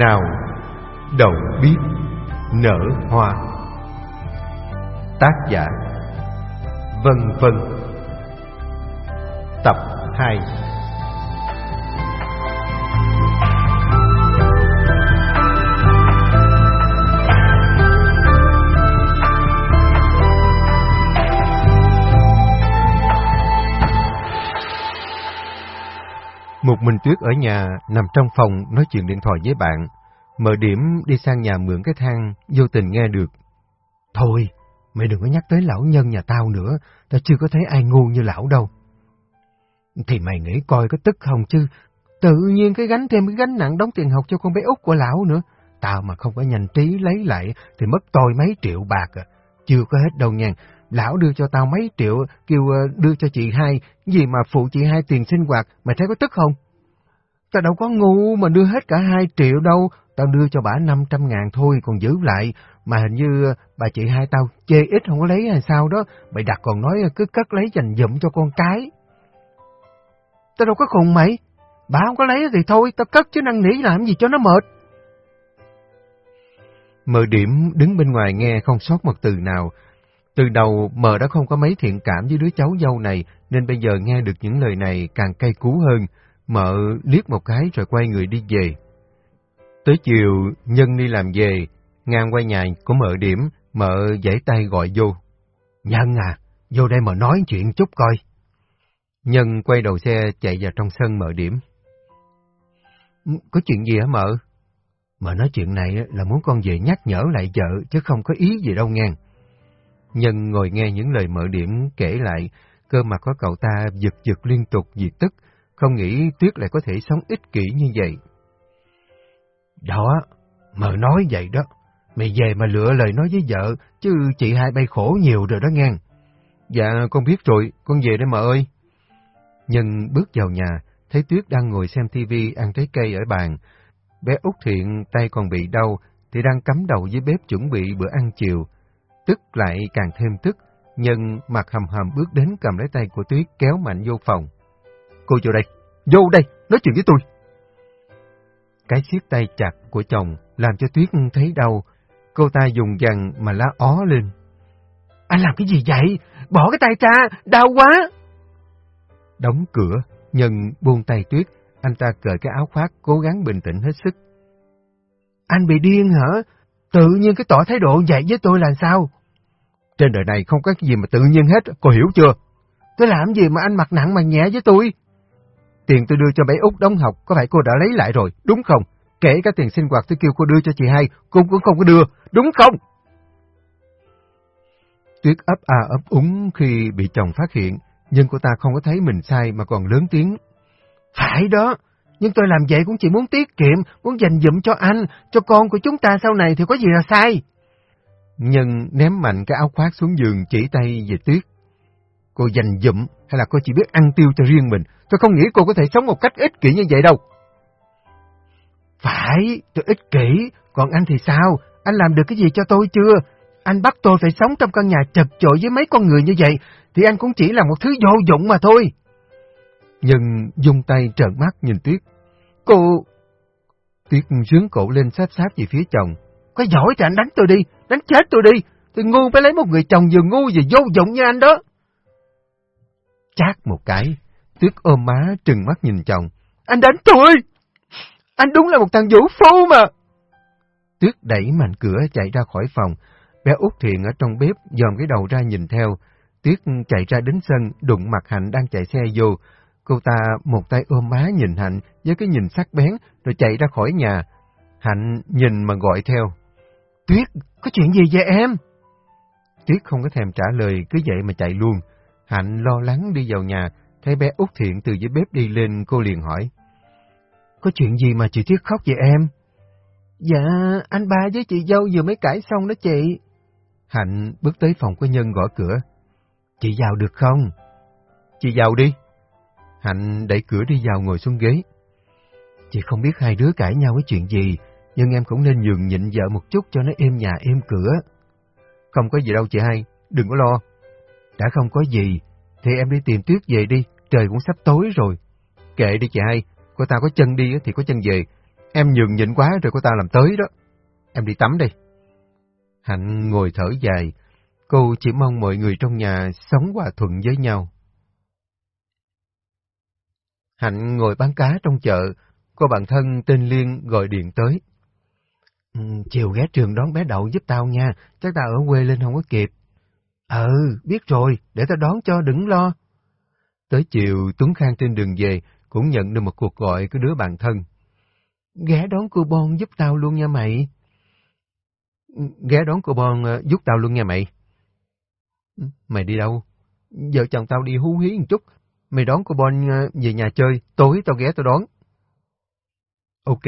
nào đậu biết nở hoa. Tác giả vân vân. Tập 2 Một mình Tuyết ở nhà, nằm trong phòng nói chuyện điện thoại với bạn. Mở điểm đi sang nhà mượn cái thang, vô tình nghe được. Thôi, mày đừng có nhắc tới lão nhân nhà tao nữa, tao chưa có thấy ai ngu như lão đâu. Thì mày nghĩ coi có tức không chứ, tự nhiên cái gánh thêm cái gánh nặng đóng tiền học cho con bé út của lão nữa. Tao mà không có nhanh trí lấy lại thì mất tôi mấy triệu bạc à. Chưa có hết đâu nha, lão đưa cho tao mấy triệu, kêu ờ, đưa cho chị hai, gì mà phụ chị hai tiền sinh hoạt, mày thấy có tức không? Tao đâu có ngu mà đưa hết cả hai triệu đâu, tao đưa cho bà 500 ngàn thôi, còn giữ lại, mà hình như ờ, bà chị hai tao chê ít không có lấy hay sao đó, mày đặt còn nói ờ, cứ cất lấy dành dụm cho con cái. Tao đâu có khùng mày, bà không có lấy thì thôi, tao cất chứ năng nỉ làm gì cho nó mệt. Mờ điểm đứng bên ngoài nghe không sót một từ nào, từ đầu mờ đã không có mấy thiện cảm với đứa cháu dâu này, nên bây giờ nghe được những lời này càng cay cú hơn. Mợ liếc một cái rồi quay người đi về. Tới chiều, Nhân đi làm về, ngang qua nhà của mợ điểm, mợ giãy tay gọi vô. Nhân à, vô đây mà nói chuyện chút coi. Nhân quay đầu xe chạy vào trong sân mợ điểm. Ừ, có chuyện gì hả mợ? Mợ nói chuyện này là muốn con về nhắc nhở lại vợ, chứ không có ý gì đâu ngang. Nhân ngồi nghe những lời mở điểm kể lại, cơ mặt có cậu ta giật giật liên tục vì tức, không nghĩ Tuyết lại có thể sống ích kỷ như vậy. Đó, mợ nói vậy đó, mày về mà lựa lời nói với vợ, chứ chị hai bay khổ nhiều rồi đó ngang. Dạ, con biết rồi, con về đây mợ ơi. Nhân bước vào nhà, thấy Tuyết đang ngồi xem tivi ăn trái cây ở bàn. Bé Út Thiện tay còn bị đau, thì đang cắm đầu dưới bếp chuẩn bị bữa ăn chiều tức lại càng thêm tức, nhân mặt hầm hầm bước đến cầm lấy tay của Tuyết kéo mạnh vô phòng. Cô vô đây, vô đây, nói chuyện với tôi. Cái siết tay chặt của chồng làm cho Tuyết thấy đau, cô ta dùng dằn mà lá ó lên. Anh làm cái gì vậy? Bỏ cái tay ra, đau quá! Đóng cửa, nhân buông tay Tuyết, anh ta cởi cái áo khoác cố gắng bình tĩnh hết sức. Anh bị điên hả? Tự nhiên cái tỏ thái độ vậy với tôi là sao? Trên đời này không có cái gì mà tự nhiên hết, cô hiểu chưa? Tôi làm gì mà anh mặt nặng mà nhẹ với tôi? Tiền tôi đưa cho bé Út đóng học, có phải cô đã lấy lại rồi, đúng không? Kể cả tiền sinh hoạt tôi kêu cô đưa cho chị hai, cô cũng không có đưa, đúng không? Tuyết ấp à ấp úng khi bị chồng phát hiện, nhưng cô ta không có thấy mình sai mà còn lớn tiếng. Phải đó, nhưng tôi làm vậy cũng chỉ muốn tiết kiệm, muốn dành dụm cho anh, cho con của chúng ta sau này thì có gì là sai. Nhân ném mạnh cái áo khoác xuống giường chỉ tay về tuyết. Cô dành dụm hay là cô chỉ biết ăn tiêu cho riêng mình? Tôi không nghĩ cô có thể sống một cách ích kỷ như vậy đâu. Phải, tôi ích kỷ, còn anh thì sao? Anh làm được cái gì cho tôi chưa? Anh bắt tôi phải sống trong căn nhà chật chội với mấy con người như vậy, thì anh cũng chỉ là một thứ vô dụng mà thôi. nhân dùng tay trợn mắt nhìn Tuyết. Cô... Tuyết rướng cổ lên sát sát về phía chồng. Có giỏi thì anh đánh tôi đi, đánh chết tôi đi. Tôi ngu phải lấy một người chồng vừa ngu vừa vô dụng như anh đó. Chát một cái, Tuyết ôm má trừng mắt nhìn chồng. Anh đánh tôi! Anh đúng là một thằng vũ phu mà! Tuyết đẩy mạnh cửa chạy ra khỏi phòng. Bé út Thiện ở trong bếp dòm cái đầu ra nhìn theo. Tuyết chạy ra đến sân, đụng mặt Hạnh đang chạy xe vô. Cô ta một tay ôm má nhìn Hạnh với cái nhìn sắc bén rồi chạy ra khỏi nhà. Hạnh nhìn mà gọi theo. Tuyết, có chuyện gì vậy em? Tuyết không có thèm trả lời, cứ vậy mà chạy luôn. Hạnh lo lắng đi vào nhà, thấy bé út Thiện từ dưới bếp đi lên, cô liền hỏi. Có chuyện gì mà chị Tuyết khóc vậy em? Dạ, anh ba với chị dâu vừa mới cãi xong đó chị. Hạnh bước tới phòng của Nhân gõ cửa. Chị vào được không? Chị vào đi. Hạnh đẩy cửa đi vào ngồi xuống ghế. Chị không biết hai đứa cãi nhau với chuyện gì, nhưng em cũng nên nhường nhịn vợ một chút cho nó êm nhà êm cửa. Không có gì đâu chị hai, đừng có lo. Đã không có gì, thì em đi tìm Tuyết về đi, trời cũng sắp tối rồi. Kệ đi chị hai, cô ta có chân đi thì có chân về. em nhường nhịn quá rồi cô ta làm tới đó. Em đi tắm đi. Hạnh ngồi thở dài, cô chỉ mong mọi người trong nhà sống hòa thuận với nhau. Hạnh ngồi bán cá trong chợ, cô bạn thân tên Liên gọi điện tới. Ừ, chiều ghé trường đón bé Đậu giúp tao nha, chắc tao ở quê lên không có kịp. Ừ, biết rồi, để tao đón cho, đừng lo. Tới chiều, Tuấn Khang trên đường về, cũng nhận được một cuộc gọi của đứa bạn thân. Ghé đón cô Bon giúp tao luôn nha mày. Ừ, ghé đón cô Bon ờ, giúp tao luôn nha mày. Ừ, mày đi đâu? Vợ chồng tao đi hú hí một chút. Mày đón cô Bon ờ, về nhà chơi, tối tao ghé tao đón. Ok.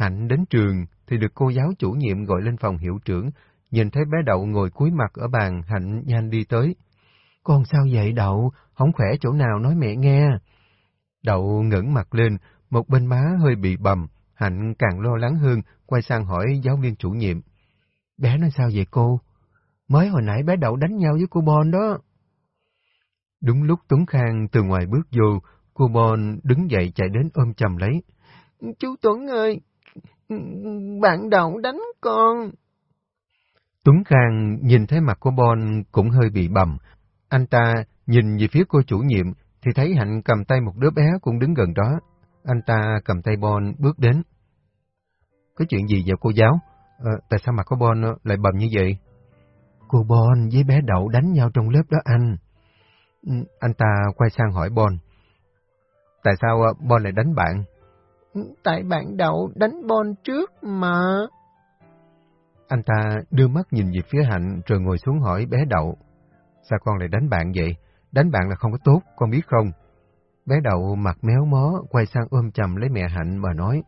Hạnh đến trường thì được cô giáo chủ nhiệm gọi lên phòng hiệu trưởng, nhìn thấy bé Đậu ngồi cúi mặt ở bàn, Hạnh nhanh đi tới. Con sao vậy Đậu? Không khỏe chỗ nào nói mẹ nghe. Đậu ngẩng mặt lên, một bên má hơi bị bầm, Hạnh càng lo lắng hơn, quay sang hỏi giáo viên chủ nhiệm. Bé nói sao vậy cô? Mới hồi nãy bé Đậu đánh nhau với cô Bon đó. Đúng lúc Tuấn Khang từ ngoài bước vô, cô Bon đứng dậy chạy đến ôm chầm lấy. Chú Tuấn ơi, bạn Đậu đánh con. Tuấn Khang nhìn thấy mặt cô Bon cũng hơi bị bầm. Anh ta nhìn về phía cô chủ nhiệm thì thấy Hạnh cầm tay một đứa bé cũng đứng gần đó. Anh ta cầm tay Bon bước đến. Có chuyện gì vậy cô giáo? À, tại sao mặt của Bon lại bầm như vậy? Cô Bon với bé Đậu đánh nhau trong lớp đó anh. Ừ, anh ta quay sang hỏi Bon. Tại sao ờ, Bon lại đánh bạn? Tại bạn Đậu đánh Bon trước mà. Anh ta đưa mắt nhìn về phía Hạnh rồi ngồi xuống hỏi bé Đậu. Sao con lại đánh bạn vậy? Đánh bạn là không có tốt, con biết không? Bé Đậu mặt méo mó, quay sang ôm chầm lấy mẹ Hạnh mà nói.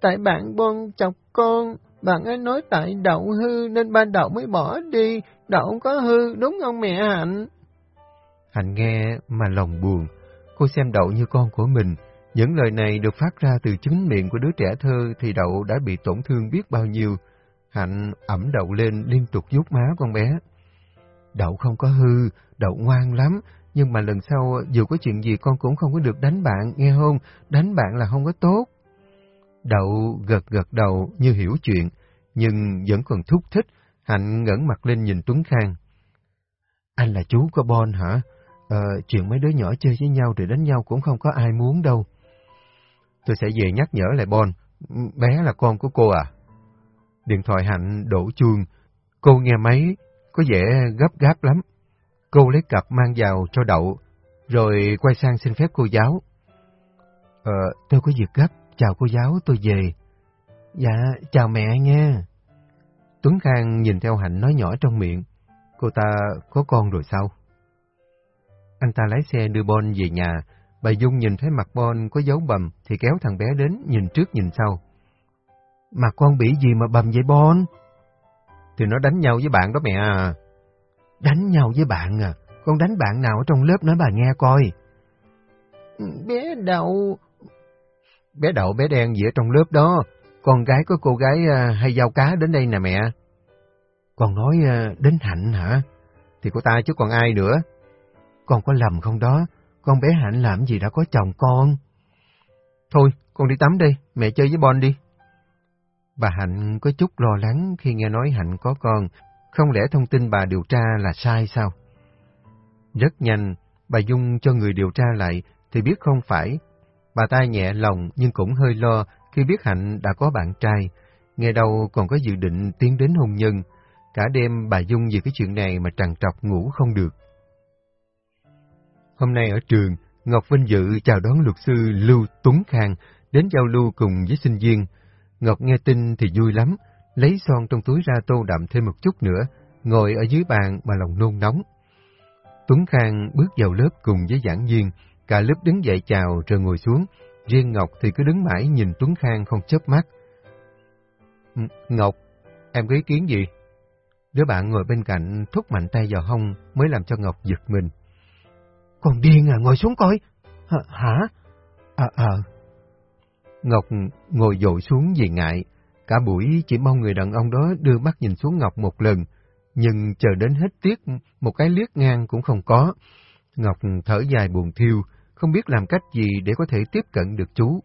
Tại bạn Bon chọc con, bạn ấy nói tại Đậu hư nên ba Đậu mới bỏ đi, Đậu có hư, đúng không mẹ Hạnh? Hạnh nghe mà lòng buồn, cô xem Đậu như con của mình. Những lời này được phát ra từ chính miệng của đứa trẻ thơ thì Đậu đã bị tổn thương biết bao nhiêu. Hạnh ẩm Đậu lên liên tục vuốt má con bé. Đậu không có hư, Đậu ngoan lắm, nhưng mà lần sau dù có chuyện gì con cũng không có được đánh bạn, nghe không? Đánh bạn là không có tốt. Đậu gật gật đầu như hiểu chuyện, nhưng vẫn còn thúc thích, Hạnh ngẩng mặt lên nhìn Tuấn Khang. Anh là chú của Bon hả? Ờ, chuyện mấy đứa nhỏ chơi với nhau rồi đánh nhau cũng không có ai muốn đâu. Tôi sẽ về nhắc nhở lại Bon, bé là con của cô à? Điện thoại Hạnh đổ chuông, cô nghe máy, có vẻ gấp gáp lắm. Cô lấy cặp mang vào cho đậu, rồi quay sang xin phép cô giáo. Ờ, tôi có việc gấp, chào cô giáo, tôi về. Dạ, chào mẹ nha. Tuấn Khang nhìn theo Hạnh nói nhỏ trong miệng. Cô ta có con rồi sao? Anh ta lái xe đưa Bon về nhà. Bà Dung nhìn thấy mặt Bon có dấu bầm thì kéo thằng bé đến nhìn trước nhìn sau. Mặt con bị gì mà bầm vậy Bon? Thì nó đánh nhau với bạn đó mẹ à. Đánh nhau với bạn à? Con đánh bạn nào ở trong lớp nói bà nghe coi. Bé đậu... Bé đậu bé đen gì ở trong lớp đó. Con gái có cô gái à, hay giao cá đến đây nè mẹ. Con nói à, đến Hạnh hả? Thì cô ta chứ còn ai nữa. Con có lầm không đó? Con bé Hạnh làm gì đã có chồng con? Thôi, con đi tắm đi, mẹ chơi với Bon đi. Bà Hạnh có chút lo lắng khi nghe nói Hạnh có con, không lẽ thông tin bà điều tra là sai sao? Rất nhanh, bà Dung cho người điều tra lại thì biết không phải. Bà ta nhẹ lòng nhưng cũng hơi lo khi biết Hạnh đã có bạn trai, nghe đâu còn có dự định tiến đến hôn nhân. Cả đêm bà Dung vì cái chuyện này mà trằn trọc ngủ không được. Hôm nay ở trường, Ngọc Vinh Dự chào đón luật sư Lưu Tuấn Khang đến giao lưu cùng với sinh viên. Ngọc nghe tin thì vui lắm, lấy son trong túi ra tô đậm thêm một chút nữa, ngồi ở dưới bàn mà lòng nôn nóng. Tuấn Khang bước vào lớp cùng với giảng viên, cả lớp đứng dậy chào rồi ngồi xuống, riêng Ngọc thì cứ đứng mãi nhìn Tuấn Khang không chớp mắt. Ừ, Ngọc, em có ý kiến gì? Đứa bạn ngồi bên cạnh thúc mạnh tay vào hông mới làm cho Ngọc giật mình. Còn điên à, ngồi xuống coi. Hả? Hả? À, à. Ngọc ngồi dội xuống vì ngại, cả buổi chỉ mong người đàn ông đó đưa mắt nhìn xuống Ngọc một lần, nhưng chờ đến hết tiết, một cái liếc ngang cũng không có. Ngọc thở dài buồn thiêu, không biết làm cách gì để có thể tiếp cận được chú.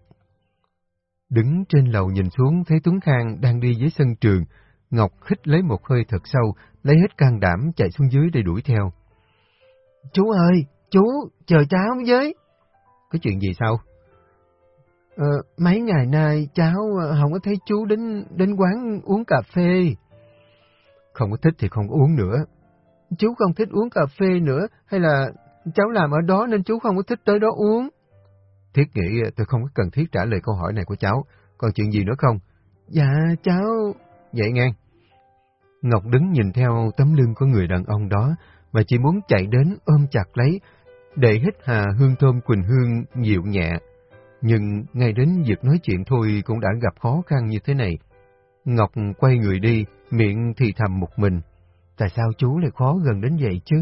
Đứng trên lầu nhìn xuống thấy Tuấn Khang đang đi dưới sân trường, Ngọc khích lấy một hơi thật sâu, lấy hết can đảm chạy xuống dưới để đuổi theo. Chú ơi, chú, chờ cháu với. Có chuyện gì sao? Ờ, mấy ngày nay cháu ờ, không có thấy chú đến đến quán uống cà phê. Không có thích thì không uống nữa. Chú không thích uống cà phê nữa, hay là cháu làm ở đó nên chú không có thích tới đó uống? Thiết nghĩ tôi không có cần thiết trả lời câu hỏi này của cháu. Còn chuyện gì nữa không? Dạ, cháu... Vậy ngang. Ngọc đứng nhìn theo tấm lưng của người đàn ông đó, mà chỉ muốn chạy đến ôm chặt lấy, để hít hà hương thơm Quỳnh Hương dịu nhẹ. Nhưng ngay đến việc nói chuyện thôi cũng đã gặp khó khăn như thế này. Ngọc quay người đi, miệng thì thầm một mình. Tại sao chú lại khó gần đến vậy chứ?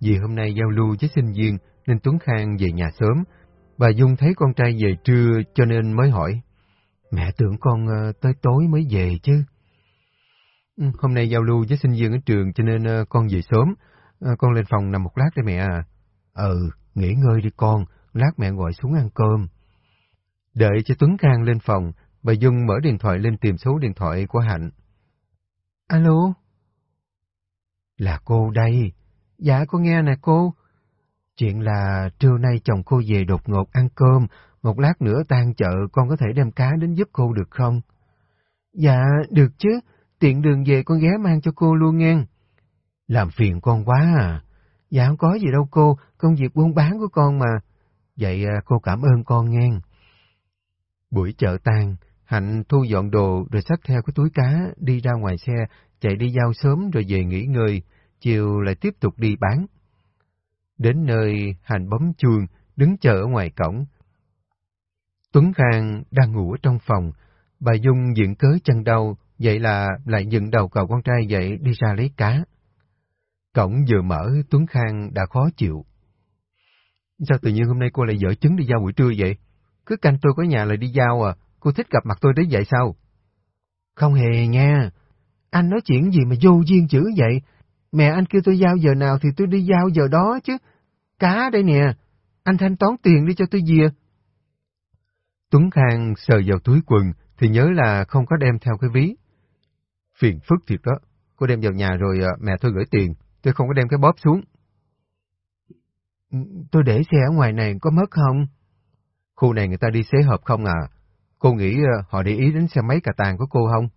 Vì hôm nay giao lưu với sinh viên nên Tuấn Khang về nhà sớm. Bà Dung thấy con trai về trưa cho nên mới hỏi. Mẹ tưởng con ờ, tới tối mới về chứ. Ừ, hôm nay giao lưu với sinh viên ở trường cho nên ờ, con về sớm. Ờ, con lên phòng nằm một lát đây mẹ à. Ừ, nghỉ ngơi đi con, lát mẹ gọi xuống ăn cơm. Đợi cho Tuấn Khang lên phòng, bà Dung mở điện thoại lên tìm số điện thoại của Hạnh. Alo? Là cô đây. Dạ, con nghe nè cô. Chuyện là trưa nay chồng cô về đột ngột ăn cơm, một lát nữa tan chợ con có thể đem cá đến giúp cô được không? Dạ, được chứ, tiện đường về con ghé mang cho cô luôn nghe. Làm phiền con quá à. Dạ không có gì đâu cô, công việc buôn bán của con mà. Vậy à, cô cảm ơn con nghe. Buổi chợ tàn Hạnh thu dọn đồ rồi xách theo cái túi cá đi ra ngoài xe, chạy đi giao sớm rồi về nghỉ ngơi, chiều lại tiếp tục đi bán. Đến nơi, Hạnh bấm chuông, đứng chờ ở ngoài cổng. Tuấn Khang đang ngủ ở trong phòng, bà Dung diện cớ chân đau, vậy là lại dựng đầu cầu con trai dậy đi ra lấy cá. Cổng vừa mở, Tuấn Khang đã khó chịu. Sao tự nhiên hôm nay cô lại dở trứng đi giao buổi trưa vậy? Cứ canh tôi có nhà lại đi giao à, cô thích gặp mặt tôi đến vậy sao? Không hề nha, anh nói chuyện gì mà vô duyên chữ vậy? Mẹ anh kêu tôi giao giờ nào thì tôi đi giao giờ đó chứ. Cá đây nè, anh thanh toán tiền đi cho tôi dìa. Tuấn Khang sờ vào túi quần thì nhớ là không có đem theo cái ví. Phiền phức thiệt đó, cô đem vào nhà rồi à, mẹ tôi gửi tiền, tôi không có đem cái bóp xuống. Ừ, tôi để xe ở ngoài này có mất không? Khu này người ta đi xế hợp không à? Cô nghĩ ờ, họ để ý đến xe máy cà tàng của cô không?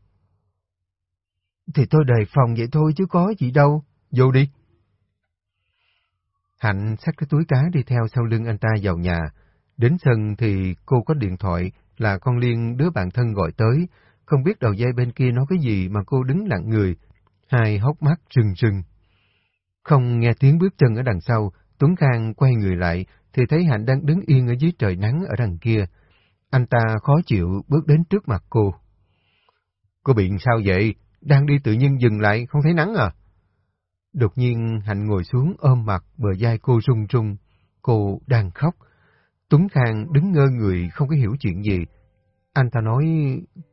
Thì tôi đề phòng vậy thôi chứ có gì đâu. Vô đi. Hạnh xách cái túi cá đi theo sau lưng anh ta vào nhà. Đến sân thì cô có điện thoại là con Liên đứa bạn thân gọi tới. Không biết đầu dây bên kia nói cái gì mà cô đứng lặng người, hai hốc mắt rừng rừng. Không nghe tiếng bước chân ở đằng sau, Tuấn Khang quay người lại thì thấy Hạnh đang đứng yên ở dưới trời nắng ở đằng kia. Anh ta khó chịu bước đến trước mặt cô. Cô bị sao vậy? Đang đi tự nhiên dừng lại, không thấy nắng à? Đột nhiên Hạnh ngồi xuống ôm mặt bờ vai cô rung rung. Cô đang khóc. Tuấn Khang đứng ngơ người không có hiểu chuyện gì. Anh ta nói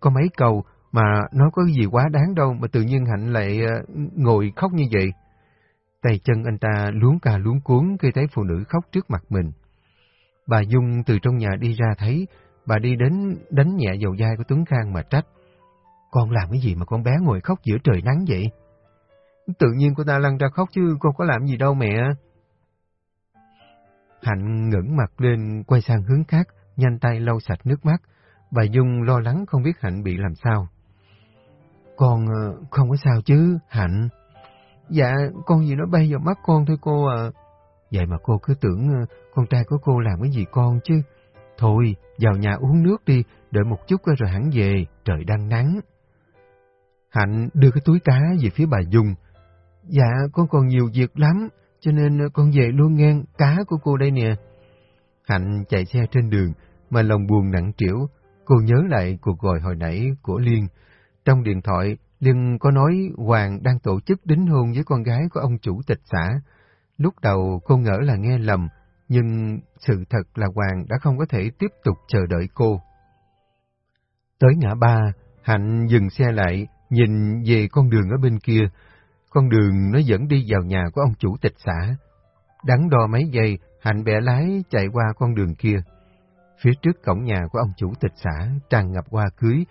có mấy câu mà nói có gì quá đáng đâu mà tự nhiên Hạnh lại ờ, ngồi khóc như vậy. Tay chân anh ta luống cà luống cuốn khi thấy phụ nữ khóc trước mặt mình. Bà Dung từ trong nhà đi ra thấy, bà đi đến đánh nhẹ dầu vai của Tuấn Khang mà trách. Con làm cái gì mà con bé ngồi khóc giữa trời nắng vậy? Tự nhiên cô ta lăn ra khóc chứ con có làm gì đâu mẹ. Hạnh ngẩng mặt lên, quay sang hướng khác, nhanh tay lau sạch nước mắt. Bà Dung lo lắng không biết Hạnh bị làm sao. Con ờ, không có sao chứ, Hạnh. Dạ, con gì nó bay vào mắt con thôi cô à. Vậy mà cô cứ tưởng ờ, con trai của cô làm cái gì con chứ. Thôi, vào nhà uống nước đi, đợi một chút rồi hẳn về, trời đang nắng. Hạnh đưa cái túi cá về phía bà Dung. Dạ, con còn nhiều việc lắm, cho nên ờ, con về luôn ngang cá của cô đây nè. Hạnh chạy xe trên đường, mà lòng buồn nặng trĩu. Cô nhớ lại cuộc gọi hồi nãy của Liên. Trong điện thoại, nhưng có nói Hoàng đang tổ chức đính hôn với con gái của ông chủ tịch xã. Lúc đầu cô ngỡ là nghe lầm, nhưng sự thật là Hoàng đã không có thể tiếp tục chờ đợi cô. Tới ngã ba, Hạnh dừng xe lại, nhìn về con đường ở bên kia. Con đường nó dẫn đi vào nhà của ông chủ tịch xã. Đắn đo mấy giây, Hạnh bẻ lái chạy qua con đường kia. Phía trước cổng nhà của ông chủ tịch xã tràn ngập hoa cưới.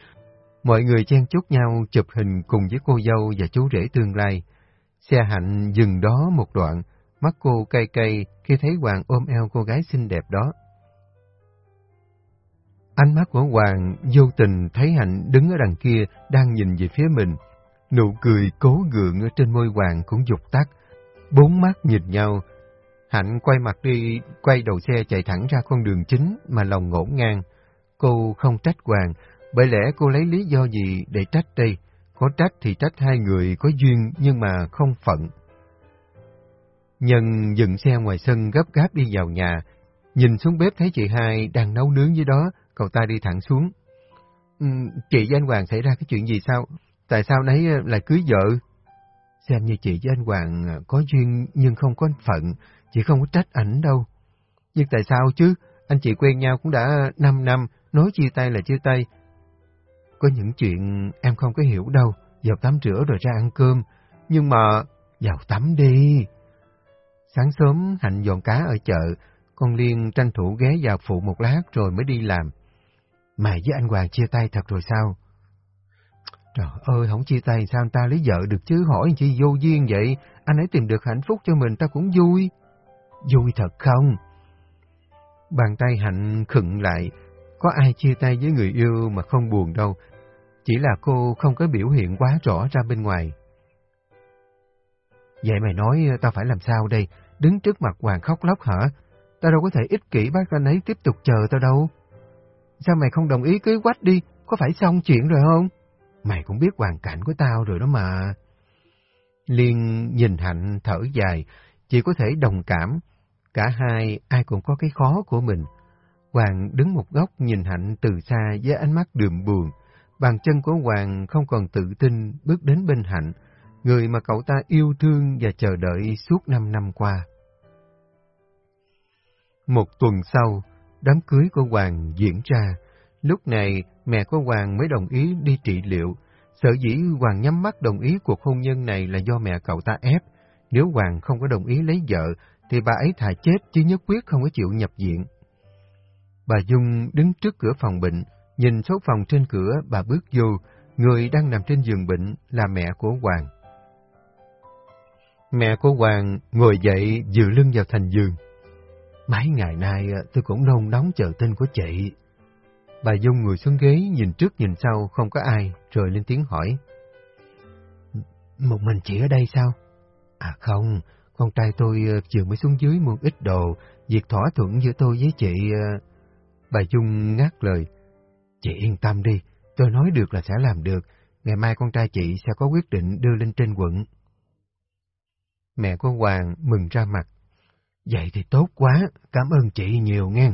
Mọi người chen chúc nhau chụp hình cùng với cô dâu và chú rể tương lai. Xe hạnh dừng đó một đoạn, mắt cô cay cay khi thấy Hoàng ôm eo cô gái xinh đẹp đó. Ánh mắt của Hoàng vô tình thấy Hạnh đứng ở đằng kia đang nhìn về phía mình. Nụ cười cố gượng ở trên môi Hoàng cũng dục tắt. Bốn mắt nhìn nhau. Hạnh quay mặt đi, quay đầu xe chạy thẳng ra con đường chính mà lòng ngổn ngang. Cô không trách Hoàng, bởi lẽ cô lấy lý do gì để trách đây? Có trách thì trách hai người có duyên nhưng mà không phận. Nhân dừng xe ngoài sân gấp gáp đi vào nhà, nhìn xuống bếp thấy chị hai đang nấu nướng dưới đó, cậu ta đi thẳng xuống. Ừ, chị với anh Hoàng xảy ra cái chuyện gì sao? Tại sao nấy ờ, lại cưới vợ? Xem như chị với anh Hoàng ờ, có duyên nhưng không có phận, chị không có trách ảnh đâu. Nhưng tại sao chứ? Anh chị quen nhau cũng đã 5 năm, nói chia tay là chia tay. Có những chuyện em không có hiểu đâu, vào tắm rửa rồi ra ăn cơm. Nhưng mà, vào tắm đi. Sáng sớm Hạnh dọn cá ở chợ, con Liên tranh thủ ghé vào phụ một lát rồi mới đi làm. Mày với anh Hoàng chia tay thật rồi sao? Trời ơi, không chia tay sao ta lấy vợ được chứ, hỏi chi vô duyên vậy, anh ấy tìm được hạnh phúc cho mình ta cũng vui. Vui thật không? Bàn tay Hạnh khựng lại, có ai chia tay với người yêu mà không buồn đâu, chỉ là cô không có biểu hiện quá rõ ra bên ngoài. Vậy mày nói ờ, tao phải làm sao đây? Đứng trước mặt Hoàng khóc lóc hả? Tao đâu có thể ích kỷ bác anh ấy tiếp tục chờ tao đâu. Sao mày không đồng ý cưới quách đi? Có phải xong chuyện rồi không? Mày cũng biết hoàn cảnh của tao rồi đó mà. Liên nhìn Hạnh thở dài, chỉ có thể đồng cảm. Cả hai ai cũng có cái khó của mình. Hoàng đứng một góc nhìn Hạnh từ xa với ánh mắt đượm buồn. Bàn chân của Hoàng không còn tự tin bước đến bên Hạnh, người mà cậu ta yêu thương và chờ đợi suốt năm năm qua. Một tuần sau, đám cưới của Hoàng diễn ra. Lúc này, mẹ của Hoàng mới đồng ý đi trị liệu. Sở dĩ Hoàng nhắm mắt đồng ý cuộc hôn nhân này là do mẹ cậu ta ép. Nếu Hoàng không có đồng ý lấy vợ, thì bà ấy thà chết chứ nhất quyết không có chịu nhập viện. Bà Dung đứng trước cửa phòng bệnh, nhìn số phòng trên cửa, bà bước vô, người đang nằm trên giường bệnh là mẹ của Hoàng. Mẹ của Hoàng ngồi dậy dựa lưng vào thành giường. Mấy ngày nay tôi cũng nôn nóng chờ tin của chị. Bà Dung ngồi xuống ghế, nhìn trước nhìn sau, không có ai, rồi lên tiếng hỏi. Một mình chị ở đây sao? À không, con trai tôi ờ, vừa mới xuống dưới mua ít đồ, việc thỏa thuận giữa tôi với chị... Ờ. Bà Dung ngắt lời. Chị yên tâm đi, tôi nói được là sẽ làm được, ngày mai con trai chị sẽ có quyết định đưa lên trên quận. Mẹ của Hoàng mừng ra mặt. Vậy thì tốt quá, cảm ơn chị nhiều nghe.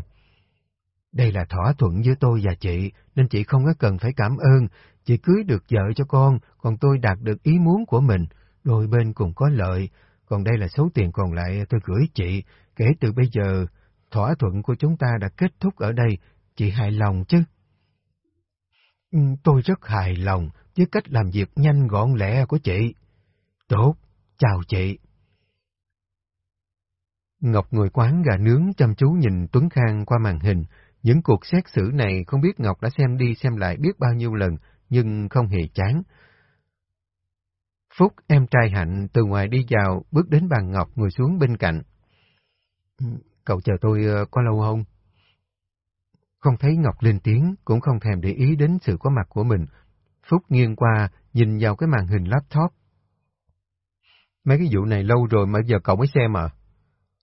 Đây là thỏa thuận giữa tôi và chị, nên chị không có cần phải cảm ơn. Chị cưới được vợ cho con, còn tôi đạt được ý muốn của mình. Đôi bên cùng có lợi, còn đây là số tiền còn lại tôi gửi chị. Kể từ bây giờ, thỏa thuận của chúng ta đã kết thúc ở đây, chị hài lòng chứ? Ừ, tôi rất hài lòng với cách làm việc nhanh gọn lẹ của chị. Tốt, chào chị. Ngọc ngồi quán gà nướng chăm chú nhìn Tuấn Khang qua màn hình. Những cuộc xét xử này không biết Ngọc đã xem đi xem lại biết bao nhiêu lần, nhưng không hề chán. Phúc, em trai Hạnh, từ ngoài đi vào, bước đến bàn Ngọc ngồi xuống bên cạnh. Ừ, cậu chờ tôi ờ, có lâu không? Không thấy Ngọc lên tiếng, cũng không thèm để ý đến sự có mặt của mình. Phúc nghiêng qua, nhìn vào cái màn hình laptop. Mấy cái vụ này lâu rồi mà giờ cậu mới xem à?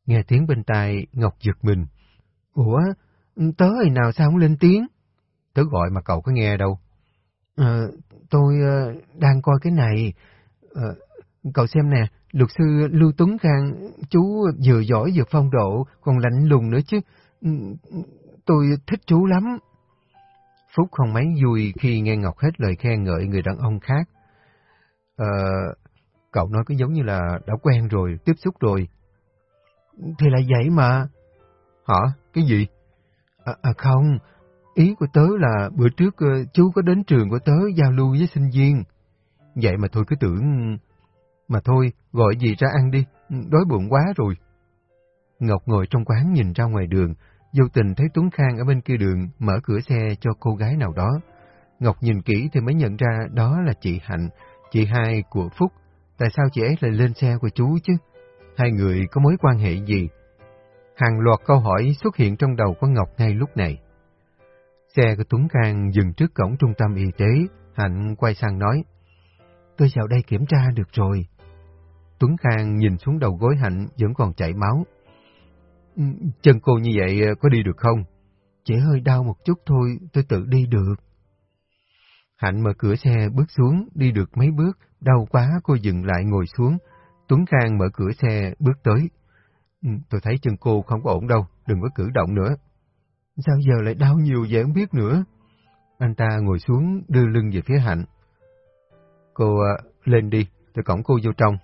Nghe tiếng bên tai, Ngọc giật mình. Ủa, tớ hồi nào sao không lên tiếng? Tớ gọi mà cậu có nghe đâu. Ờ, tôi uh, đang coi cái này. Uh, cậu xem nè, luật sư Lưu Tuấn Khang, chú vừa giỏi vừa phong độ, còn lạnh lùng nữa chứ. Ừ, Tôi thích chú lắm. Phúc không mấy vui khi nghe Ngọc hết lời khen ngợi người đàn ông khác. Ờ, cậu nói cứ giống như là đã quen rồi, tiếp xúc rồi. Thì là vậy mà. Hả? Cái gì? À, à không, ý của tớ là bữa trước ờ, chú có đến trường của tớ giao lưu với sinh viên. Vậy mà thôi cứ tưởng... Mà thôi, gọi gì ra ăn đi, đói bụng quá rồi. Ngọc ngồi trong quán nhìn ra ngoài đường, vô tình thấy Tuấn Khang ở bên kia đường mở cửa xe cho cô gái nào đó. Ngọc nhìn kỹ thì mới nhận ra đó là chị Hạnh, chị hai của Phúc. Tại sao chị ấy lại lên xe của chú chứ? Hai người có mối quan hệ gì? Hàng loạt câu hỏi xuất hiện trong đầu của Ngọc ngay lúc này. Xe của Tuấn Khang dừng trước cổng trung tâm y tế, Hạnh quay sang nói, Tôi vào đây kiểm tra được rồi. Tuấn Khang nhìn xuống đầu gối Hạnh vẫn còn chảy máu. Chân cô như vậy ờ, có đi được không? Chỉ hơi đau một chút thôi, tôi tự đi được. Hạnh mở cửa xe bước xuống, đi được mấy bước, đau quá cô dừng lại ngồi xuống. Tuấn Khang mở cửa xe bước tới. Ừ, tôi thấy chân cô không có ổn đâu, đừng có cử động nữa. Sao giờ lại đau nhiều vậy không biết nữa? Anh ta ngồi xuống đưa lưng về phía Hạnh. Cô ờ, lên đi, tôi cổng cô vô trong.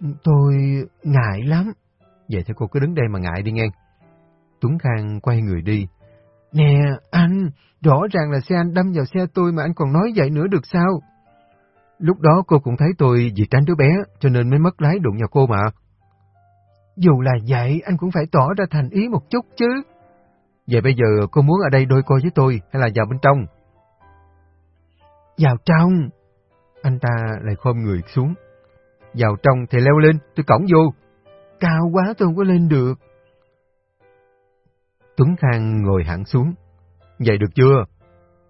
Ừ, tôi ngại lắm. Vậy thì cô cứ đứng đây mà ngại đi nghe. Tuấn Khang quay người đi. Nè, anh, rõ ràng là xe anh đâm vào xe tôi mà anh còn nói vậy nữa được sao? Lúc đó cô cũng thấy tôi vì tránh đứa bé, cho nên mới mất lái đụng vào cô mà. Dù là vậy, anh cũng phải tỏ ra thành ý một chút chứ. Vậy bây giờ cô muốn ở đây đôi coi với tôi hay là vào bên trong? Vào trong. Anh ta lại khom người xuống. Vào trong thì leo lên, tôi cổng vô. Cao quá tôi không có lên được. Tuấn Khang ngồi hẳn xuống. Vậy được chưa?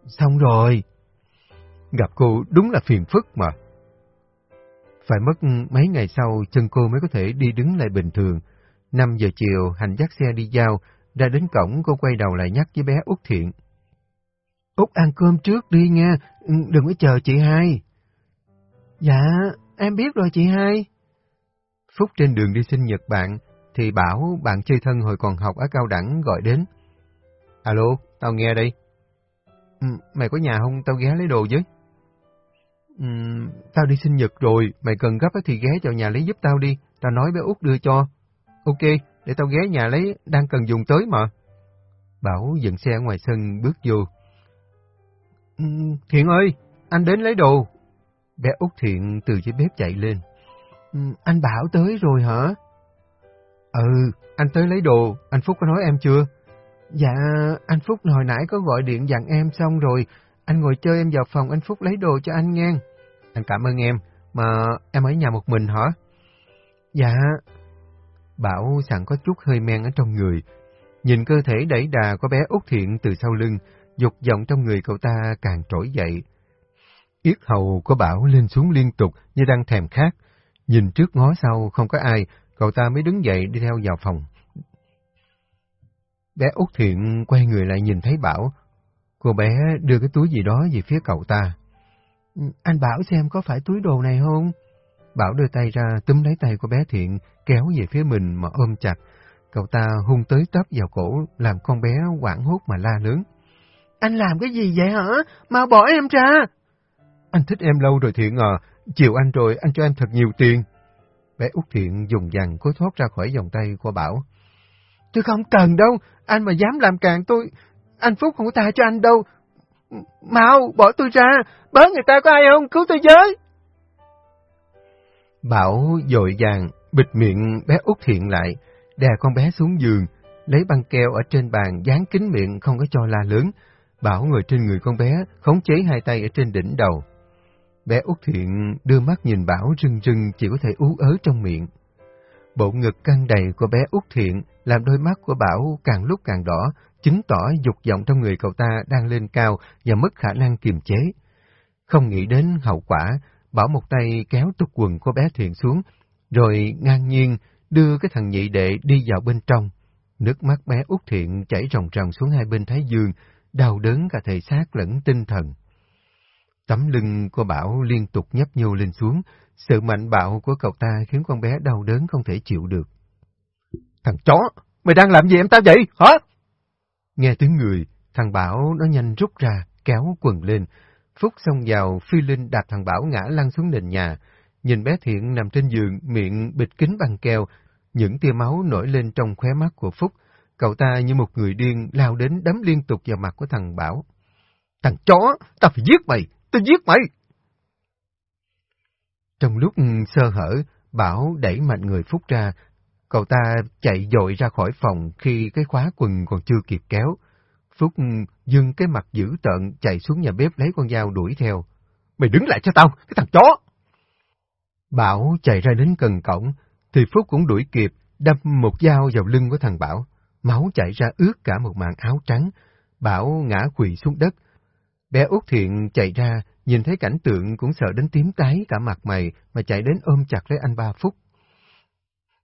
Xong rồi. Gặp cô đúng là phiền phức mà. Phải mất mấy ngày sau chân cô mới có thể đi đứng lại bình thường. 5 giờ chiều hành dắt xe đi giao, ra đến cổng cô quay đầu lại nhắc với bé Út Thiện. Út ăn cơm trước đi nha, đừng có chờ chị hai. Dạ, em biết rồi chị hai. Phúc trên đường đi sinh nhật bạn, thì bảo bạn chơi thân hồi còn học ở cao đẳng gọi đến. Alo, tao nghe đây. Ừ, mày có nhà không? Tao ghé lấy đồ với. Ừ, tao đi sinh nhật rồi, mày cần gấp thì ghé vào nhà lấy giúp tao đi, tao nói bé Út đưa cho. Ok, để tao ghé nhà lấy, đang cần dùng tới mà. Bảo dừng xe ngoài sân bước vô. Ừ, Thiện ơi, anh đến lấy đồ. Bé Út Thiện từ dưới bếp chạy lên. Ừ, anh Bảo tới rồi hả? Ừ, anh tới lấy đồ, anh Phúc có nói em chưa? Dạ, anh Phúc hồi nãy có gọi điện dặn em xong rồi, anh ngồi chơi em vào phòng anh Phúc lấy đồ cho anh nghe. Anh cảm ơn em, mà em ở nhà một mình hả? Dạ. Bảo sẵn có chút hơi men ở trong người, nhìn cơ thể đẩy đà của bé út thiện từ sau lưng, dục vọng trong người cậu ta càng trỗi dậy. Yết hầu của Bảo lên xuống liên tục như đang thèm khát, nhìn trước ngó sau không có ai, cậu ta mới đứng dậy đi theo vào phòng. Bé út thiện quay người lại nhìn thấy Bảo, Cô bé đưa cái túi gì đó về phía cậu ta. Anh Bảo xem có phải túi đồ này không? Bảo đưa tay ra túm lấy tay của bé Thiện, kéo về phía mình mà ôm chặt. Cậu ta hung tới tấp vào cổ, làm con bé quảng hốt mà la lớn. Anh làm cái gì vậy hả? Mau bỏ em ra! Anh thích em lâu rồi Thiện à, chiều anh rồi, anh cho em thật nhiều tiền. Bé út Thiện dùng dằn cố thoát ra khỏi vòng tay của Bảo. Tôi không cần đâu, anh mà dám làm càng tôi, anh Phúc không có tha cho anh đâu. Mau, bỏ tôi ra, bớ người ta có ai không, cứu tôi với. Bảo dội vàng, bịt miệng bé út thiện lại, đè con bé xuống giường, lấy băng keo ở trên bàn dán kín miệng không có cho la lớn. Bảo ngồi trên người con bé, khống chế hai tay ở trên đỉnh đầu. Bé út thiện đưa mắt nhìn Bảo rưng rưng chỉ có thể ú ớ trong miệng. Bộ ngực căng đầy của bé út thiện làm đôi mắt của Bảo càng lúc càng đỏ, chứng tỏ dục vọng trong người cậu ta đang lên cao và mất khả năng kiềm chế. Không nghĩ đến hậu quả, Bảo một tay kéo tục quần của bé Thiện xuống, rồi ngang nhiên đưa cái thằng nhị đệ đi vào bên trong. Nước mắt bé út Thiện chảy ròng ròng xuống hai bên thái dương, đau đớn cả thể xác lẫn tinh thần. Tấm lưng của Bảo liên tục nhấp nhô lên xuống, sự mạnh bạo của cậu ta khiến con bé đau đớn không thể chịu được. Thằng chó, mày đang làm gì em ta vậy, hả? Nghe tiếng người, thằng Bảo nó nhanh rút ra, kéo quần lên. Phúc xông vào, phi linh đạp thằng Bảo ngã lăn xuống nền nhà. Nhìn bé Thiện nằm trên giường, miệng bịt kính bằng keo, những tia máu nổi lên trong khóe mắt của Phúc. Cậu ta như một người điên lao đến đấm liên tục vào mặt của thằng Bảo. Thằng chó, tao phải giết mày, tao giết mày! Trong lúc sơ hở, Bảo đẩy mạnh người Phúc ra, Cậu ta chạy dội ra khỏi phòng khi cái khóa quần còn chưa kịp kéo. Phúc dưng cái mặt dữ tợn chạy xuống nhà bếp lấy con dao đuổi theo. Mày đứng lại cho tao, cái thằng chó! Bảo chạy ra đến cần cổng, thì Phúc cũng đuổi kịp, đâm một dao vào lưng của thằng Bảo. Máu chảy ra ướt cả một màn áo trắng. Bảo ngã quỳ xuống đất. Bé út Thiện chạy ra, nhìn thấy cảnh tượng cũng sợ đến tím tái cả mặt mày mà chạy đến ôm chặt lấy anh ba Phúc.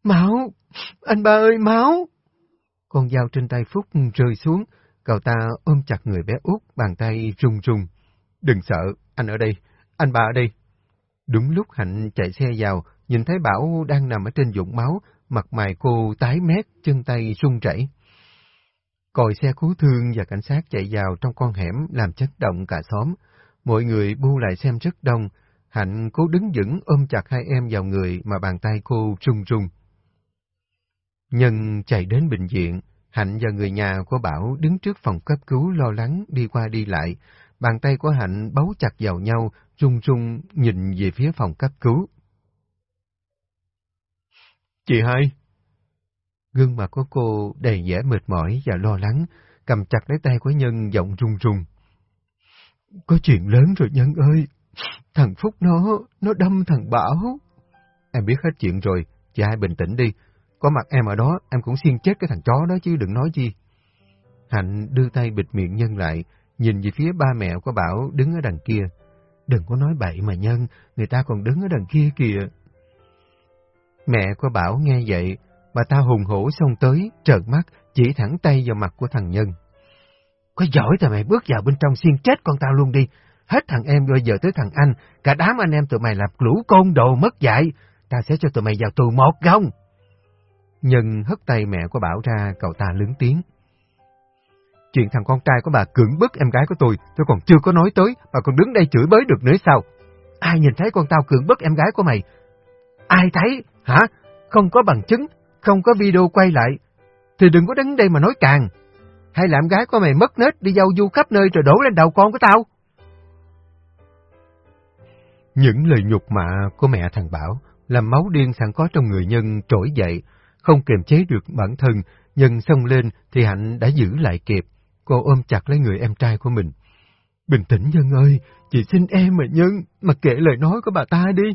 Máu! Anh ba ơi, máu! Con dao trên tay Phúc rơi xuống, cậu ta ôm chặt người bé út, bàn tay rung rung. Đừng sợ, anh ở đây, anh ba ở đây. Đúng lúc Hạnh chạy xe vào, nhìn thấy Bảo đang nằm ở trên dụng máu, mặt mày cô tái mét, chân tay run rẩy. Còi xe cứu thương và cảnh sát chạy vào trong con hẻm làm chấn động cả xóm. Mọi người bu lại xem rất đông. Hạnh cố đứng vững ôm chặt hai em vào người mà bàn tay cô run run. Nhân chạy đến bệnh viện, Hạnh và người nhà của Bảo đứng trước phòng cấp cứu lo lắng đi qua đi lại. Bàn tay của Hạnh bấu chặt vào nhau, run run nhìn về phía phòng cấp cứu. Chị hai! Gương mặt của cô đầy vẻ mệt mỏi và lo lắng, cầm chặt lấy tay của Nhân giọng run run. Có chuyện lớn rồi Nhân ơi! Thằng Phúc nó, nó đâm thằng Bảo. Em biết hết chuyện rồi, chị hai bình tĩnh đi. Có mặt em ở đó, em cũng xiên chết cái thằng chó đó chứ đừng nói chi. Hạnh đưa tay bịt miệng Nhân lại, nhìn về phía ba mẹ của Bảo đứng ở đằng kia. Đừng có nói bậy mà Nhân, người ta còn đứng ở đằng kia kìa. Mẹ của Bảo nghe vậy, bà ta hùng hổ xông tới, trợn mắt, chỉ thẳng tay vào mặt của thằng Nhân. Có giỏi thì mày bước vào bên trong xiên chết con tao luôn đi. Hết thằng em rồi giờ tới thằng anh, cả đám anh em tụi mày lập lũ côn đồ mất dạy. Ta sẽ cho tụi mày vào tù một gông. Nhân hất tay mẹ của Bảo ra, cậu ta lớn tiếng. Chuyện thằng con trai của bà cưỡng bức em gái của tôi, tôi còn chưa có nói tới, mà còn đứng đây chửi bới được nữa sao? Ai nhìn thấy con tao cưỡng bức em gái của mày? Ai thấy, hả? Không có bằng chứng, không có video quay lại, thì đừng có đứng đây mà nói càng. Hay làm gái của mày mất nết đi giao du khắp nơi rồi đổ lên đầu con của tao? Những lời nhục mạ của mẹ thằng Bảo làm máu điên sẵn có trong người nhân trỗi dậy, không kiềm chế được bản thân, nhân xông lên thì Hạnh đã giữ lại kịp. Cô ôm chặt lấy người em trai của mình. Bình tĩnh Nhân ơi, chị xin em mà Nhân, mà kể lời nói của bà ta đi.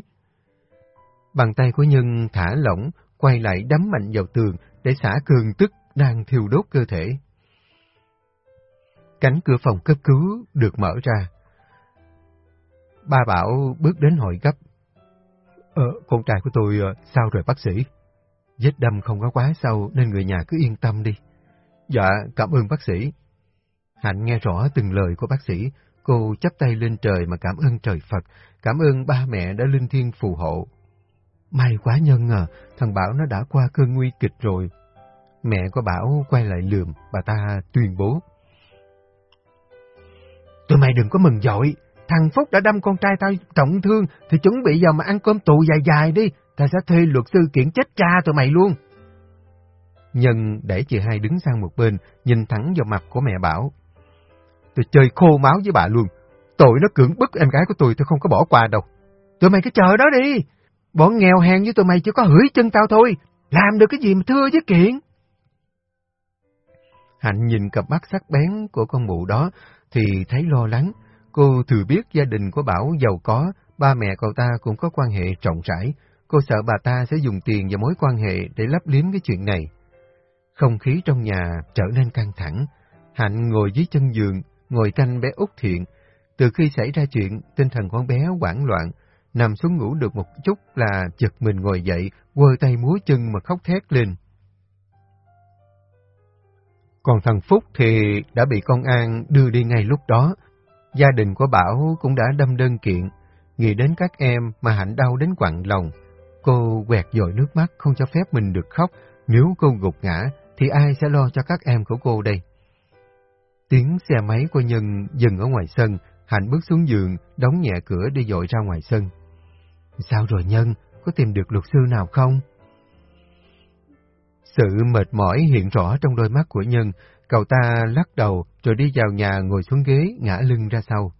Bàn tay của Nhân thả lỏng, quay lại đấm mạnh vào tường để xả cường tức đang thiêu đốt cơ thể. Cánh cửa phòng cấp cứu được mở ra. Ba Bảo bước đến hỏi gấp. Ờ, con trai của tôi ờ, sao rồi bác sĩ? Vết đâm không có quá sâu nên người nhà cứ yên tâm đi. Dạ, cảm ơn bác sĩ. Hạnh nghe rõ từng lời của bác sĩ, cô chắp tay lên trời mà cảm ơn trời Phật, cảm ơn ba mẹ đã linh thiêng phù hộ. May quá nhân à, thằng Bảo nó đã qua cơn nguy kịch rồi. Mẹ của Bảo quay lại lườm, bà ta tuyên bố. Tụi mày đừng có mừng dội, thằng Phúc đã đâm con trai tao trọng thương thì chuẩn bị vào mà ăn cơm tù dài dài đi, ta sẽ thuê luật sư kiện chết cha tụi mày luôn. Nhân để chị hai đứng sang một bên, nhìn thẳng vào mặt của mẹ Bảo. Tôi chơi khô máu với bà luôn. Tội nó cưỡng bức em gái của tôi tôi không có bỏ qua đâu. Tụi mày cứ chờ đó đi. Bọn nghèo hèn như tụi mày chỉ có hửi chân tao thôi. Làm được cái gì mà thưa với kiện. Hạnh nhìn cặp mắt sắc bén của con mụ đó thì thấy lo lắng. Cô thừa biết gia đình của Bảo giàu có, ba mẹ cậu ta cũng có quan hệ rộng rãi. Cô sợ bà ta sẽ dùng tiền và mối quan hệ để lấp liếm cái chuyện này. Không khí trong nhà trở nên căng thẳng. Hạnh ngồi dưới chân giường, ngồi canh bé út thiện. Từ khi xảy ra chuyện, tinh thần con bé hoảng loạn, nằm xuống ngủ được một chút là chợt mình ngồi dậy, quơ tay múa chân mà khóc thét lên. Còn thằng Phúc thì đã bị công an đưa đi ngay lúc đó. Gia đình của Bảo cũng đã đâm đơn kiện, nghĩ đến các em mà Hạnh đau đến quặn lòng. Cô quẹt dội nước mắt không cho phép mình được khóc, nếu cô gục ngã thì ai sẽ lo cho các em của cô đây? Tiếng xe máy của Nhân dừng ở ngoài sân, Hạnh bước xuống giường, đóng nhẹ cửa đi dội ra ngoài sân. Sao rồi Nhân, có tìm được luật sư nào không? Sự mệt mỏi hiện rõ trong đôi mắt của Nhân, cậu ta lắc đầu rồi đi vào nhà ngồi xuống ghế, ngã lưng ra sau.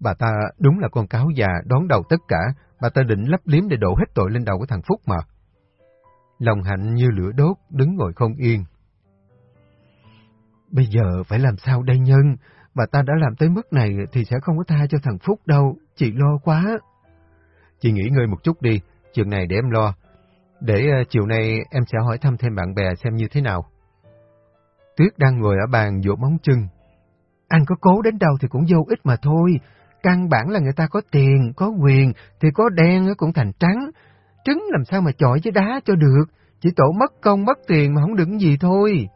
Bà ta đúng là con cáo già đón đầu tất cả, bà ta định lấp liếm để đổ hết tội lên đầu của thằng Phúc mà. Lòng Hạnh như lửa đốt, đứng ngồi không yên. Bây giờ phải làm sao đây Nhân? Mà ta đã làm tới mức này thì sẽ không có tha cho thằng Phúc đâu, chị lo quá. Chị nghỉ ngơi một chút đi, chuyện này để em lo. Để uh, chiều nay em sẽ hỏi thăm thêm bạn bè xem như thế nào. Tuyết đang ngồi ở bàn dỗ móng chân. Anh có cố đến đâu thì cũng vô ích mà thôi. Căn bản là người ta có tiền, có quyền, thì có đen cũng thành trắng. Trứng làm sao mà chọi với đá cho được, chỉ tổ mất công mất tiền mà không đứng gì thôi.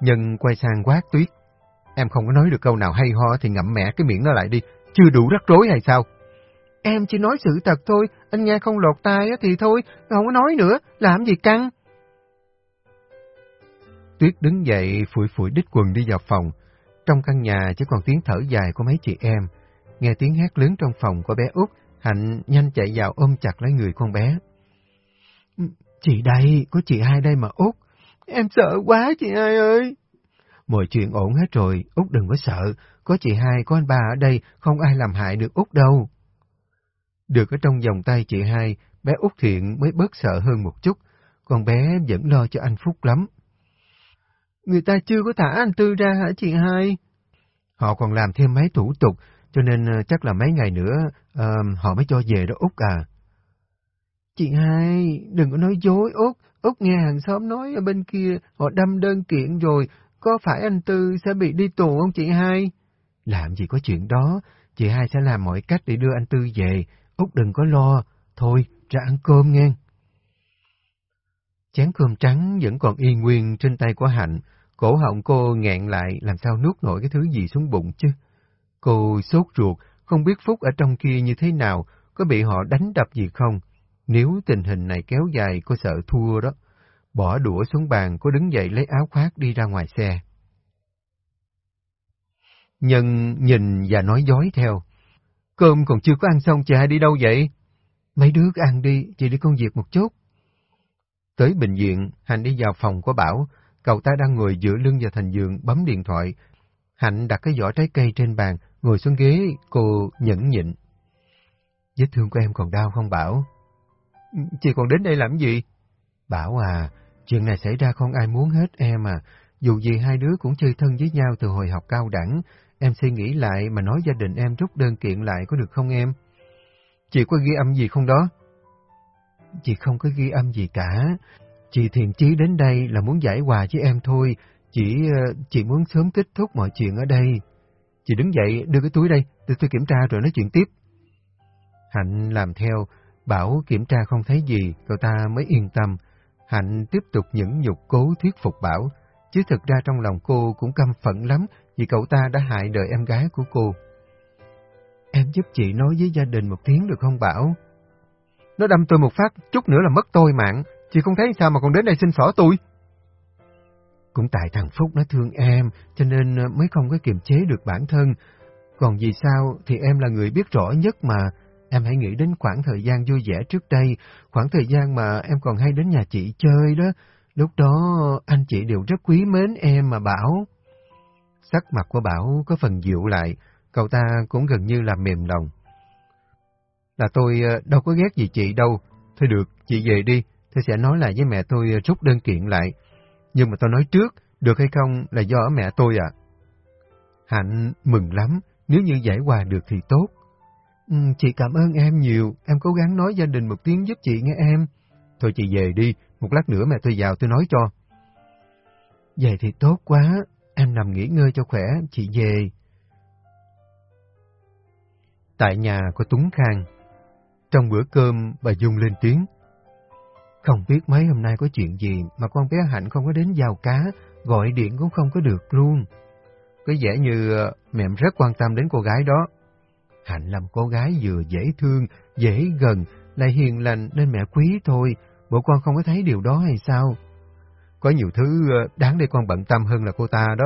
Nhân quay sang quát Tuyết. Em không có nói được câu nào hay ho thì ngậm mẹ cái miệng nó lại đi, chưa đủ rắc rối hay sao? Em chỉ nói sự thật thôi, anh nghe không lọt tai thì thôi, không có nói nữa, làm gì căng. Tuyết đứng dậy phủi phủi đít quần đi vào phòng. Trong căn nhà chỉ còn tiếng thở dài của mấy chị em. Nghe tiếng hét lớn trong phòng của bé Út, Hạnh nhanh chạy vào ôm chặt lấy người con bé. Chị đây, có chị hai đây mà Út. Em sợ quá chị hai ơi. Mọi chuyện ổn hết rồi, Út đừng có sợ. Có chị hai, có anh ba ở đây, không ai làm hại được Út đâu. Được ở trong vòng tay chị hai, bé Út Thiện mới bớt sợ hơn một chút, còn bé vẫn lo cho anh Phúc lắm. Người ta chưa có thả anh Tư ra hả chị hai? Họ còn làm thêm mấy thủ tục, cho nên ờ, chắc là mấy ngày nữa uh, họ mới cho về đó Út à. Chị hai, đừng có nói dối Út, Út nghe hàng xóm nói ở bên kia họ đâm đơn kiện rồi, có phải anh Tư sẽ bị đi tù không chị hai? Làm gì có chuyện đó, chị hai sẽ làm mọi cách để đưa anh Tư về, Út đừng có lo, thôi ra ăn cơm nghe. Chén cơm trắng vẫn còn y nguyên trên tay của Hạnh, cổ họng cô nghẹn lại làm sao nuốt nổi cái thứ gì xuống bụng chứ. Cô sốt ruột, không biết Phúc ở trong kia như thế nào, có bị họ đánh đập gì không. Nếu tình hình này kéo dài, cô sợ thua đó. Bỏ đũa xuống bàn, cô đứng dậy lấy áo khoác đi ra ngoài xe. Nhân nhìn và nói dối theo. Cơm còn chưa có ăn xong, chị hai đi đâu vậy? Mấy đứa cứ ăn đi, chị đi công việc một chút. Tới bệnh viện, Hạnh đi vào phòng của Bảo, cậu ta đang ngồi giữa lưng vào thành giường bấm điện thoại. Hạnh đặt cái vỏ trái cây trên bàn, ngồi xuống ghế, cô nhẫn nhịn. Vết thương của em còn đau không Bảo? Chị còn đến đây làm gì? Bảo à, chuyện này xảy ra không ai muốn hết em à. Dù gì hai đứa cũng chơi thân với nhau từ hồi học cao đẳng, em suy nghĩ lại mà nói gia đình em rút đơn kiện lại có được không em? Chị có ghi âm gì không đó? Chị không có ghi âm gì cả. Chị thiện chí đến đây là muốn giải hòa với em thôi. Chỉ ờ, chị muốn sớm kết thúc mọi chuyện ở đây. Chị đứng dậy, đưa cái túi đây, để tôi kiểm tra rồi nói chuyện tiếp. Hạnh làm theo, bảo kiểm tra không thấy gì, cậu ta mới yên tâm. Hạnh tiếp tục những nhục cố thuyết phục Bảo, chứ thực ra trong lòng cô cũng căm phẫn lắm vì cậu ta đã hại đời em gái của cô. Em giúp chị nói với gia đình một tiếng được không Bảo? Nó đâm tôi một phát, chút nữa là mất tôi mạng. Chị không thấy sao mà còn đến đây xin xỏ tôi? Cũng tại thằng Phúc nó thương em, cho nên mới không có kiềm chế được bản thân. Còn vì sao thì em là người biết rõ nhất mà. Em hãy nghĩ đến khoảng thời gian vui vẻ trước đây, khoảng thời gian mà em còn hay đến nhà chị chơi đó. Lúc đó anh chị đều rất quý mến em mà Bảo. Sắc mặt của Bảo có phần dịu lại, cậu ta cũng gần như là mềm lòng. Là tôi ờ, đâu có ghét gì chị đâu. Thôi được, chị về đi, tôi sẽ nói lại với mẹ tôi ờ, rút đơn kiện lại. Nhưng mà tôi nói trước, được hay không là do mẹ tôi ạ. Hạnh mừng lắm, nếu như giải hòa được thì tốt. Ừ, chị cảm ơn em nhiều, em cố gắng nói gia đình một tiếng giúp chị nghe em. Thôi chị về đi, một lát nữa mẹ tôi vào tôi nói cho. Vậy thì tốt quá, em nằm nghỉ ngơi cho khỏe, chị về. Tại nhà của Tuấn Khang, trong bữa cơm bà Dung lên tiếng. Không biết mấy hôm nay có chuyện gì mà con bé Hạnh không có đến giao cá, gọi điện cũng không có được luôn. Có vẻ như ờ, mẹ rất quan tâm đến cô gái đó. Hạnh là một cô gái vừa dễ thương, dễ gần, lại hiền lành nên mẹ quý thôi, bộ con không có thấy điều đó hay sao? Có nhiều thứ ờ, đáng để con bận tâm hơn là cô ta đó.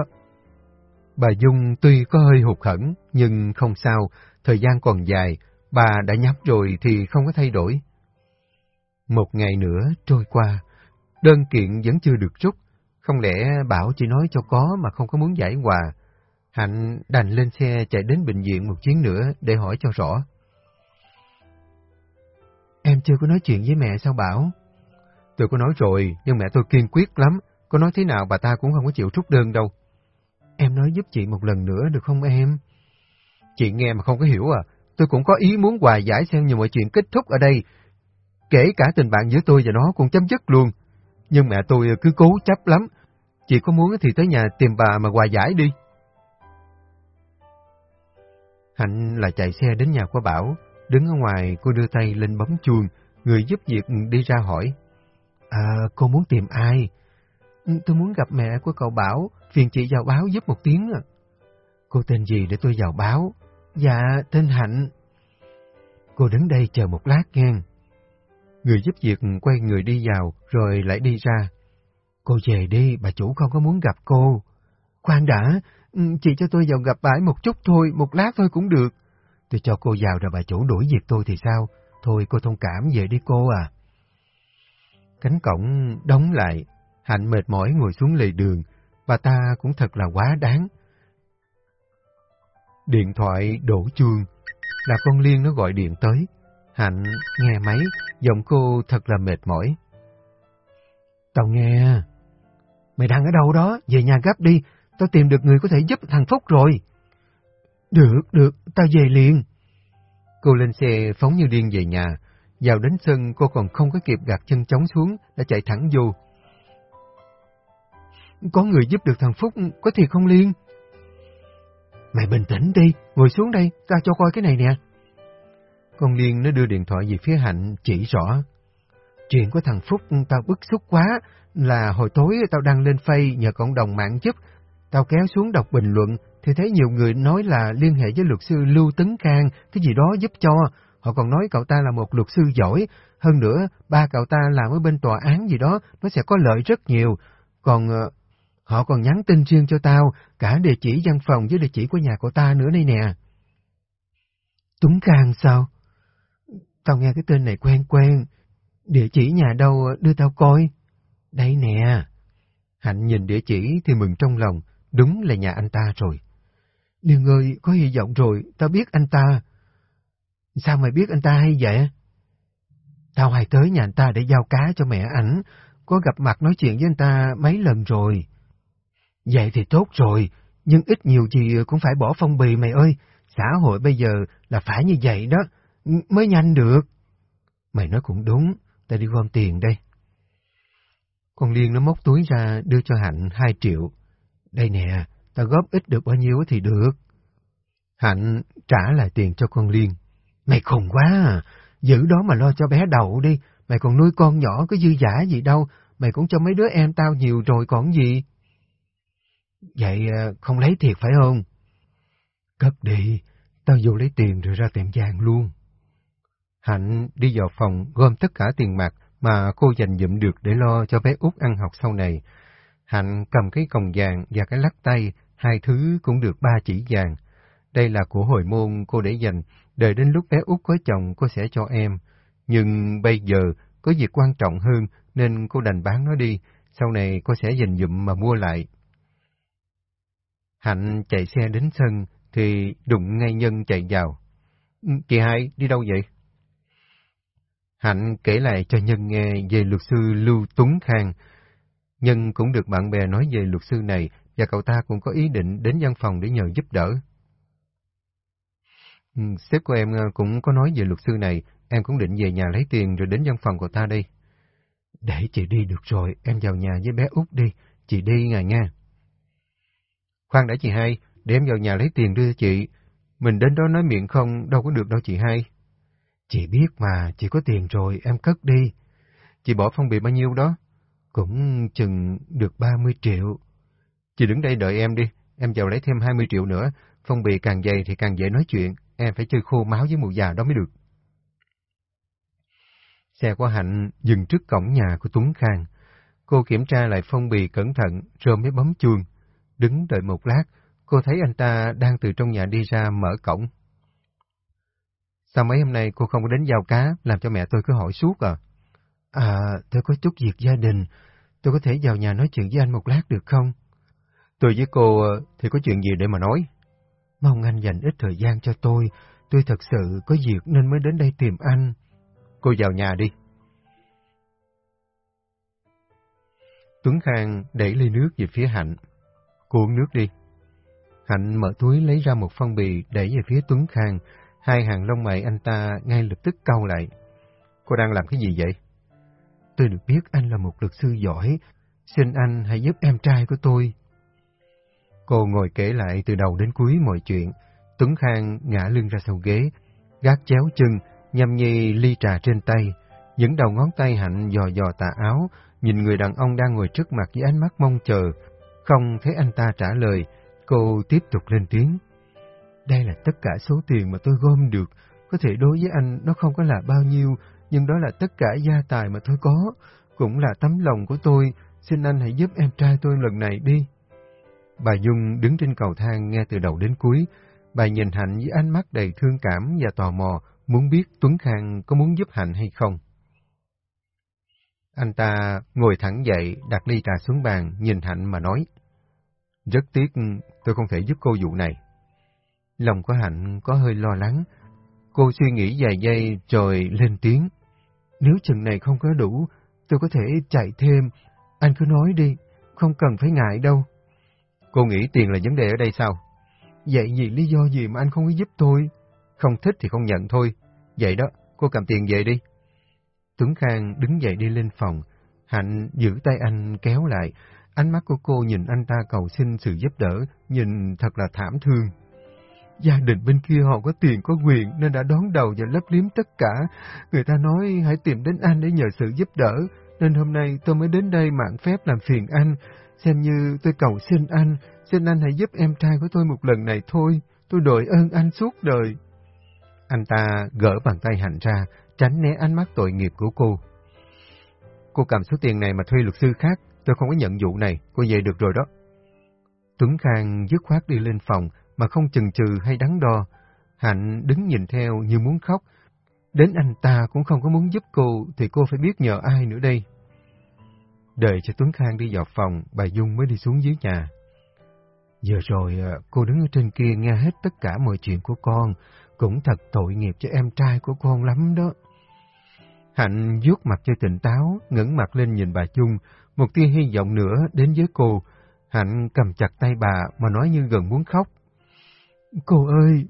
Bà Dung tuy có hơi hụt hẫng, nhưng không sao, thời gian còn dài, bà đã nhắm rồi thì không có thay đổi. Một ngày nữa trôi qua, đơn kiện vẫn chưa được rút, không lẽ Bảo chỉ nói cho có mà không có muốn giải hòa. Hạnh đành lên xe chạy đến bệnh viện một chuyến nữa để hỏi cho rõ. Em chưa có nói chuyện với mẹ sao Bảo? Tôi có nói rồi, nhưng mẹ tôi kiên quyết lắm. Có nói thế nào bà ta cũng không có chịu rút đơn đâu. Em nói giúp chị một lần nữa được không em? Chị nghe mà không có hiểu à. Tôi cũng có ý muốn hòa giải xem như mọi chuyện kết thúc ở đây. Kể cả tình bạn giữa tôi và nó cũng chấm dứt luôn. Nhưng mẹ tôi cứ cố chấp lắm. Chị có muốn thì tới nhà tìm bà mà hòa giải đi. Hạnh là chạy xe đến nhà của Bảo. Đứng ở ngoài, cô đưa tay lên bấm chuông. Người giúp việc đi ra hỏi. À, cô muốn tìm ai? Tôi muốn gặp mẹ của cậu Bảo, phiền chị vào báo giúp một tiếng. Cô tên gì để tôi vào báo? Dạ, tên Hạnh. Cô đứng đây chờ một lát nghe. Người giúp việc quay người đi vào, rồi lại đi ra. Cô về đi, bà chủ không có muốn gặp cô. Khoan đã, Ừ, chị cho tôi vào gặp bãi một chút thôi, một lát thôi cũng được. Tôi cho cô vào rồi bà chủ đuổi việc tôi thì sao? Thôi cô thông cảm về đi cô à. Cánh cổng đóng lại, Hạnh mệt mỏi ngồi xuống lề đường, bà ta cũng thật là quá đáng. Điện thoại đổ chuông, là con Liên nó gọi điện tới. Hạnh nghe máy, giọng cô thật là mệt mỏi. Tao nghe. Mày đang ở đâu đó? Về nhà gấp đi, tao tìm được người có thể giúp thằng Phúc rồi. Được, được, tao về liền. Cô lên xe phóng như điên về nhà. Vào đến sân cô còn không có kịp gạt chân trống xuống, đã chạy thẳng vô. Có người giúp được thằng Phúc, có thiệt không Liên? Mày bình tĩnh đi, ngồi xuống đây, ta cho coi cái này nè. Con Liên nó đưa điện thoại về phía Hạnh chỉ rõ. Chuyện của thằng Phúc tao bức xúc quá, là hồi tối tao đăng lên phay nhờ cộng đồng mạng giúp. Tao kéo xuống đọc bình luận, thì thấy nhiều người nói là liên hệ với luật sư Lưu Tấn Khang, cái gì đó giúp cho. Họ còn nói cậu ta là một luật sư giỏi. Hơn nữa, ba cậu ta làm ở bên tòa án gì đó, nó sẽ có lợi rất nhiều. Còn ờ, Họ còn nhắn tin riêng cho tao, cả địa chỉ văn phòng với địa chỉ của nhà cậu ta nữa đây nè. Tuấn Khang sao? Tao nghe cái tên này quen quen. Địa chỉ nhà đâu đưa tao coi. Đây nè. Hạnh nhìn địa chỉ thì mừng trong lòng, đúng là nhà anh ta rồi. Điền ơi, có hy vọng rồi, tao biết anh ta. Sao mày biết anh ta hay vậy? Tao hay tới nhà anh ta để giao cá cho mẹ ảnh, có gặp mặt nói chuyện với anh ta mấy lần rồi. Vậy thì tốt rồi, nhưng ít nhiều gì cũng phải bỏ phong bì mày ơi. Xã hội bây giờ là phải như vậy đó, mới nhanh được. Mày nói cũng đúng, tao đi gom tiền đây. Con Liên nó móc túi ra đưa cho Hạnh hai triệu. Đây nè, ta góp ít được bao nhiêu thì được. Hạnh trả lại tiền cho con Liên. Mày khùng quá à, giữ đó mà lo cho bé đậu đi, mày còn nuôi con nhỏ có dư giả gì đâu, mày cũng cho mấy đứa em tao nhiều rồi còn gì. Vậy à, không lấy thiệt phải không? Cất đi, tao vô lấy tiền rồi ra tiệm vàng luôn. Hạnh đi vào phòng gom tất cả tiền mặt mà cô dành dụm được để lo cho bé út ăn học sau này. Hạnh cầm cái còng vàng và cái lắc tay, hai thứ cũng được ba chỉ vàng. Đây là của hồi môn cô để dành, đợi đến lúc bé út có chồng cô sẽ cho em. Nhưng bây giờ có việc quan trọng hơn nên cô đành bán nó đi, sau này cô sẽ dành dụm mà mua lại. Hạnh chạy xe đến sân thì đụng ngay Nhân chạy vào. Ừ, Chị hai, đi đâu vậy? Hạnh kể lại cho Nhân nghe về luật sư Lưu Tuấn Khang. Nhân cũng được bạn bè nói về luật sư này và cậu ta cũng có ý định đến văn phòng để nhờ giúp đỡ. Ừ, sếp của em ờ, cũng có nói về luật sư này, em cũng định về nhà lấy tiền rồi đến văn phòng của ta đây. Để chị đi được rồi, em vào nhà với bé út đi, chị đi ngài nha. Khoan đã chị hai, để em vào nhà lấy tiền đưa chị. Mình đến đó nói miệng không, đâu có được đâu chị hai. Chị biết mà, chị có tiền rồi, em cất đi. Chị bỏ phong bì bao nhiêu đó? Cũng chừng được 30 triệu. Chị đứng đây đợi em đi, em vào lấy thêm 20 triệu nữa. Phong bì càng dày thì càng dễ nói chuyện, em phải chơi khô máu với mụ già đó mới được. Xe của Hạnh dừng trước cổng nhà của Tuấn Khang. Cô kiểm tra lại phong bì cẩn thận rồi mới bấm chuông. Đứng đợi một lát, cô thấy anh ta đang từ trong nhà đi ra mở cổng. Sao mấy hôm nay cô không có đến giao cá, làm cho mẹ tôi cứ hỏi suốt à? À, tôi có chút việc gia đình, tôi có thể vào nhà nói chuyện với anh một lát được không? Tôi với cô ờ, thì có chuyện gì để mà nói? Mong anh dành ít thời gian cho tôi, tôi thật sự có việc nên mới đến đây tìm anh. Cô vào nhà đi. Tuấn Khang đẩy ly nước về phía Hạnh. Cô uống nước đi. Hạnh mở túi lấy ra một phong bì đẩy về phía Tuấn Khang. Hai hàng lông mày anh ta ngay lập tức cau lại. Cô đang làm cái gì vậy? Tôi được biết anh là một luật sư giỏi. Xin anh hãy giúp em trai của tôi. Cô ngồi kể lại từ đầu đến cuối mọi chuyện. Tuấn Khang ngã lưng ra sau ghế, gác chéo chân, nhâm nhi ly trà trên tay. Những đầu ngón tay hạnh dò dò tà áo, nhìn người đàn ông đang ngồi trước mặt với ánh mắt mong chờ. Không thấy anh ta trả lời, cô tiếp tục lên tiếng. Đây là tất cả số tiền mà tôi gom được, có thể đối với anh nó không có là bao nhiêu, nhưng đó là tất cả gia tài mà tôi có, cũng là tấm lòng của tôi, xin anh hãy giúp em trai tôi lần này đi. Bà Dung đứng trên cầu thang nghe từ đầu đến cuối, bà nhìn Hạnh với ánh mắt đầy thương cảm và tò mò, muốn biết Tuấn Khang có muốn giúp Hạnh hay không. Anh ta ngồi thẳng dậy, đặt ly trà xuống bàn, nhìn Hạnh mà nói. Rất tiếc tôi không thể giúp cô vụ này. Lòng của Hạnh có hơi lo lắng. Cô suy nghĩ vài giây rồi lên tiếng. Nếu chừng này không có đủ, tôi có thể chạy thêm. Anh cứ nói đi, không cần phải ngại đâu. Cô nghĩ tiền là vấn đề ở đây sao? Vậy vì lý do gì mà anh không có giúp tôi? Không thích thì không nhận thôi. Vậy đó, cô cầm tiền về đi. Tuấn Khang đứng dậy đi lên phòng. Hạnh giữ tay anh kéo lại. Ánh mắt của cô nhìn anh ta cầu xin sự giúp đỡ, nhìn thật là thảm thương. Gia đình bên kia họ có tiền có quyền nên đã đón đầu và lấp liếm tất cả. Người ta nói hãy tìm đến anh để nhờ sự giúp đỡ, nên hôm nay tôi mới đến đây mạng phép làm phiền anh. Xem như tôi cầu xin anh, xin anh hãy giúp em trai của tôi một lần này thôi, tôi đội ơn anh suốt đời. Anh ta gỡ bàn tay Hạnh ra, tránh né ánh mắt tội nghiệp của cô. Cô cầm số tiền này mà thuê luật sư khác, tôi không có nhận vụ này, cô về được rồi đó. Tuấn Khang dứt khoát đi lên phòng mà không chần chừ hay đắn đo. Hạnh đứng nhìn theo như muốn khóc. Đến anh ta cũng không có muốn giúp cô thì cô phải biết nhờ ai nữa đây. Đợi cho Tuấn Khang đi vào phòng, bà Dung mới đi xuống dưới nhà. Giờ rồi à, cô đứng ở trên kia nghe hết tất cả mọi chuyện của con, cũng thật tội nghiệp cho em trai của con lắm đó. Hạnh vuốt mặt cho tỉnh táo, ngẩng mặt lên nhìn bà Dung, một tia hy vọng nữa đến với cô. Hạnh cầm chặt tay bà mà nói như gần muốn khóc. Cô ơi,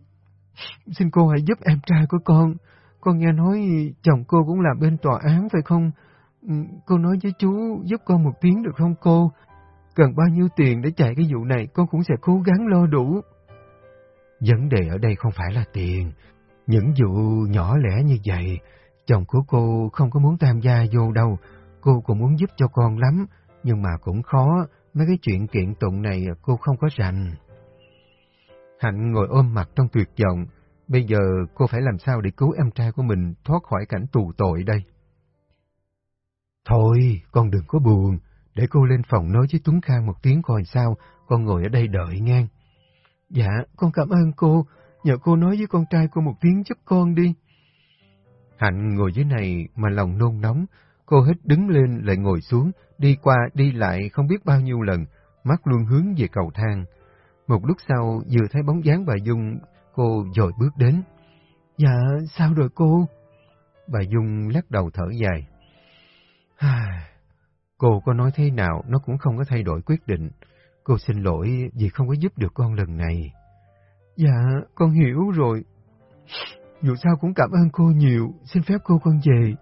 xin cô hãy giúp em trai của con. Con nghe nói chồng cô cũng làm bên tòa án phải không? Ừ, cô nói với chú giúp con một tiếng được không cô? Cần bao nhiêu tiền để chạy cái vụ này con cũng sẽ cố gắng lo đủ. Vấn đề ở đây không phải là tiền. Những vụ nhỏ lẻ như vậy, chồng của cô không có muốn tham gia vô đâu. Cô cũng muốn giúp cho con lắm, nhưng mà cũng khó. Mấy cái chuyện kiện tụng này cô không có rành. Hạnh ngồi ôm mặt trong tuyệt vọng. Bây giờ cô phải làm sao để cứu em trai của mình thoát khỏi cảnh tù tội đây? Thôi, con đừng có buồn. Để cô lên phòng nói với Tuấn Khang một tiếng coi sao, con ngồi ở đây đợi ngang. Dạ, con cảm ơn cô. Nhờ cô nói với con trai cô một tiếng giúp con đi. Hạnh ngồi dưới này mà lòng nôn nóng. Cô hết đứng lên lại ngồi xuống, đi qua đi lại không biết bao nhiêu lần, mắt luôn hướng về cầu thang. Một lúc sau vừa thấy bóng dáng bà Dung, cô dội bước đến. Dạ, sao rồi cô? Bà Dung lắc đầu thở dài. Cô có nói thế nào nó cũng không có thay đổi quyết định. Cô xin lỗi vì không có giúp được con lần này. Dạ, con hiểu rồi. Dù sao cũng cảm ơn cô nhiều, xin phép cô con về.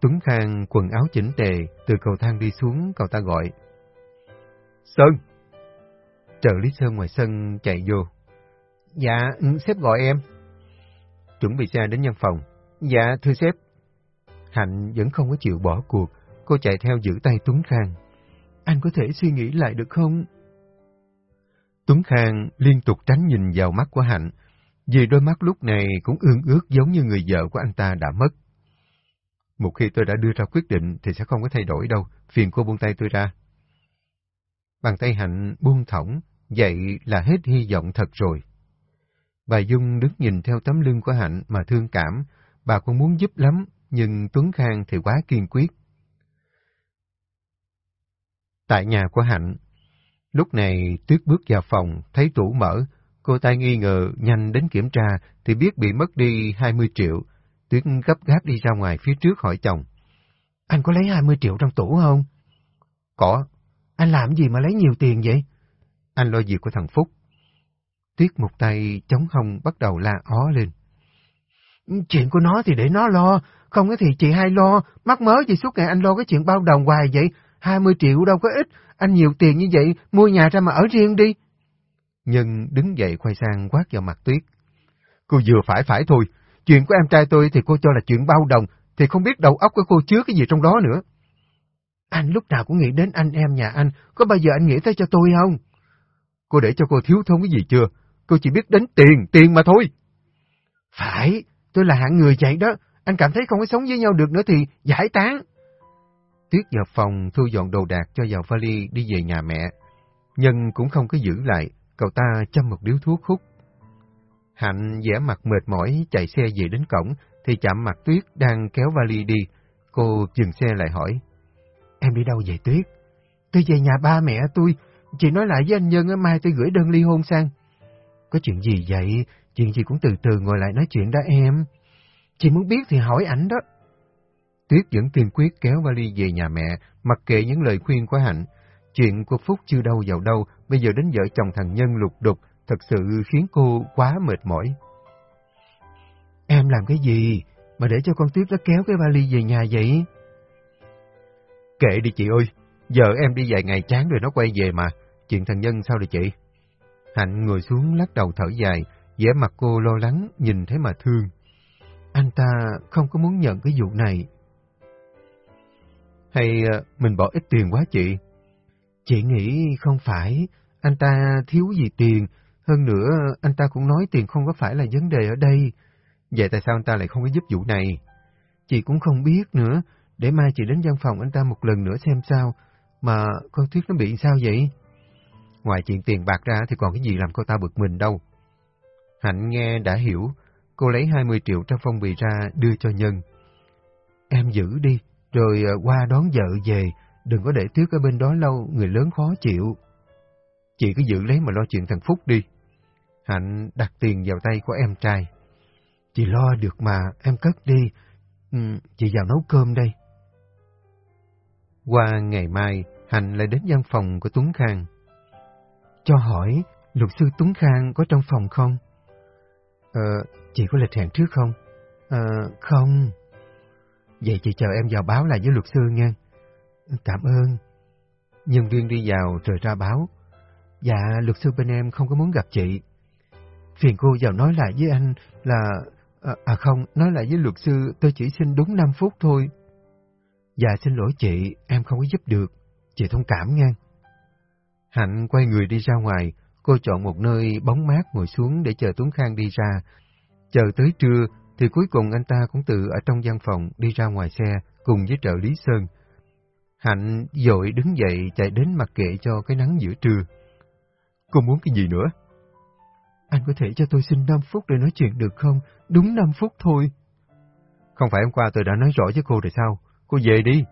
Tuấn Khang quần áo chỉnh tề, từ cầu thang đi xuống, cậu ta gọi. Sơn! Trợ Lý Sơn ngoài sân chạy vô. Dạ, ừ, sếp gọi em. Chuẩn bị xe đến nhân phòng. Dạ, thưa sếp. Hạnh vẫn không có chịu bỏ cuộc, cô chạy theo giữ tay Tuấn Khang. Anh có thể suy nghĩ lại được không? Tuấn Khang liên tục tránh nhìn vào mắt của Hạnh, vì đôi mắt lúc này cũng ương ước giống như người vợ của anh ta đã mất. Một khi tôi đã đưa ra quyết định thì sẽ không có thay đổi đâu, phiền cô buông tay tôi ra. Bàn tay Hạnh buông thõng, vậy là hết hy vọng thật rồi. Bà Dung đứng nhìn theo tấm lưng của Hạnh mà thương cảm, bà cũng muốn giúp lắm, nhưng Tuấn Khang thì quá kiên quyết. Tại nhà của Hạnh, lúc này Tuyết bước vào phòng, thấy tủ mở, cô ta nghi ngờ nhanh đến kiểm tra thì biết bị mất đi 20 triệu. Tuyết gấp gáp đi ra ngoài phía trước hỏi chồng. Anh có lấy 20 triệu trong tủ không? Có. Anh làm gì mà lấy nhiều tiền vậy? Anh lo việc của thằng Phúc. Tuyết một tay chống hông bắt đầu la ó lên. Chuyện của nó thì để nó lo, không thì chị hai lo, mắc mớ gì suốt ngày anh lo cái chuyện bao đồng hoài vậy, 20 triệu đâu có ít, anh nhiều tiền như vậy, mua nhà ra mà ở riêng đi. Nhân đứng dậy quay sang quát vào mặt Tuyết. Cô vừa phải phải thôi, chuyện của em trai tôi thì cô cho là chuyện bao đồng, thì không biết đầu óc của cô chứa cái gì trong đó nữa. Anh lúc nào cũng nghĩ đến anh em nhà anh, có bao giờ anh nghĩ tới cho tôi không? Cô để cho cô thiếu thốn cái gì chưa? Cô chỉ biết đến tiền, tiền mà thôi. Phải, tôi là hạng người vậy đó, anh cảm thấy không có sống với nhau được nữa thì giải tán. Tuyết vào phòng thu dọn đồ đạc cho vào vali đi về nhà mẹ. Nhân cũng không có giữ lại, cậu ta châm một điếu thuốc hút. Hạnh vẻ mặt mệt mỏi chạy xe về đến cổng, thì chạm mặt Tuyết đang kéo vali đi. Cô dừng xe lại hỏi. Em đi đâu vậy Tuyết? Tôi về nhà ba mẹ tôi, chị nói lại với anh Nhân mai tôi gửi đơn ly hôn sang. Có chuyện gì vậy? Chuyện gì cũng từ từ ngồi lại nói chuyện đó em. Chị muốn biết thì hỏi ảnh đó. Tuyết vẫn kiên quyết kéo vali về nhà mẹ, mặc kệ những lời khuyên của Hạnh. Chuyện của Phúc chưa đâu vào đâu, bây giờ đến vợ chồng thằng Nhân lục đục, thật sự khiến cô quá mệt mỏi. Em làm cái gì mà để cho con Tuyết nó kéo cái vali về nhà vậy? Kệ đi chị ơi, giờ em đi vài ngày chán rồi nó quay về mà, chuyện thằng Nhân sao được chị? Hạnh ngồi xuống lắc đầu thở dài, vẻ mặt cô lo lắng, nhìn thấy mà thương. Anh ta không có muốn nhận cái vụ này. Hay ờ, mình bỏ ít tiền quá chị? Chị nghĩ không phải, anh ta thiếu gì tiền, hơn nữa anh ta cũng nói tiền không có phải là vấn đề ở đây. Vậy tại sao anh ta lại không có giúp vụ này? Chị cũng không biết nữa, để mai chị đến văn phòng anh ta một lần nữa xem sao, mà con Tuyết nó bị sao vậy? Ngoài chuyện tiền bạc ra thì còn cái gì làm cô ta bực mình đâu. Hạnh nghe đã hiểu, cô lấy 20 triệu trong phong bì ra đưa cho Nhân. Em giữ đi, rồi ờ, qua đón vợ về, đừng có để Tuyết ở bên đó lâu, người lớn khó chịu. Chị cứ giữ lấy mà lo chuyện thằng Phúc đi. Hạnh đặt tiền vào tay của em trai. Chị lo được mà, em cất đi. Ừ, chị vào nấu cơm đây. Qua ngày mai, Hạnh lại đến văn phòng của Tuấn Khang. Cho hỏi, luật sư Tuấn Khang có trong phòng không? Ờ, chị có lịch hẹn trước không? Ờ, không. Vậy chị chờ em vào báo lại với luật sư nha. Cảm ơn. Nhân viên đi vào rồi ra báo. Dạ, luật sư bên em không có muốn gặp chị. Phiền cô vào nói lại với anh là... À, à không, nói lại với luật sư tôi chỉ xin đúng 5 phút thôi. Dạ xin lỗi chị, em không có giúp được. Chị thông cảm nha. Hạnh quay người đi ra ngoài, cô chọn một nơi bóng mát ngồi xuống để chờ Tuấn Khang đi ra. Chờ tới trưa, thì cuối cùng anh ta cũng tự ở trong văn phòng đi ra ngoài xe cùng với trợ lý Sơn. Hạnh dội đứng dậy chạy đến mặc kệ cho cái nắng giữa trưa. Cô muốn cái gì nữa? Anh có thể cho tôi xin 5 phút để nói chuyện được không? Đúng 5 phút thôi. Không phải hôm qua tôi đã nói rõ với cô rồi sao? Cô về đi.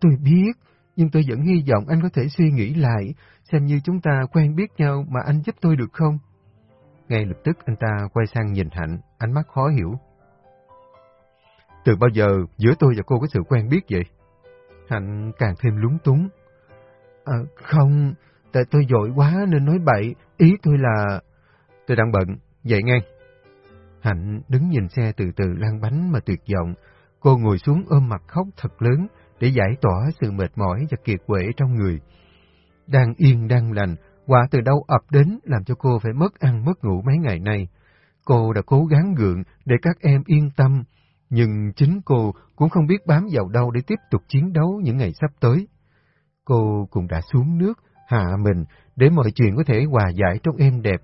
Tôi biết, nhưng tôi vẫn hy vọng anh có thể suy nghĩ lại, xem như chúng ta quen biết nhau mà anh giúp tôi được không? Ngay lập tức anh ta quay sang nhìn Hạnh, ánh mắt khó hiểu. Từ bao giờ giữa tôi và cô có sự quen biết vậy? Hạnh càng thêm lúng túng. À, không, tại tôi dội quá nên nói bậy, ý tôi là... Tôi đang bận, vậy ngay. Hạnh đứng nhìn xe từ từ lăn bánh mà tuyệt vọng, cô ngồi xuống ôm mặt khóc thật lớn để giải tỏa sự mệt mỏi và kiệt quệ trong người. Đang yên đang lành, quả từ đâu ập đến làm cho cô phải mất ăn mất ngủ mấy ngày nay. Cô đã cố gắng gượng để các em yên tâm, nhưng chính cô cũng không biết bám vào đâu để tiếp tục chiến đấu những ngày sắp tới. Cô cũng đã xuống nước, hạ mình để mọi chuyện có thể hòa giải trong êm đẹp.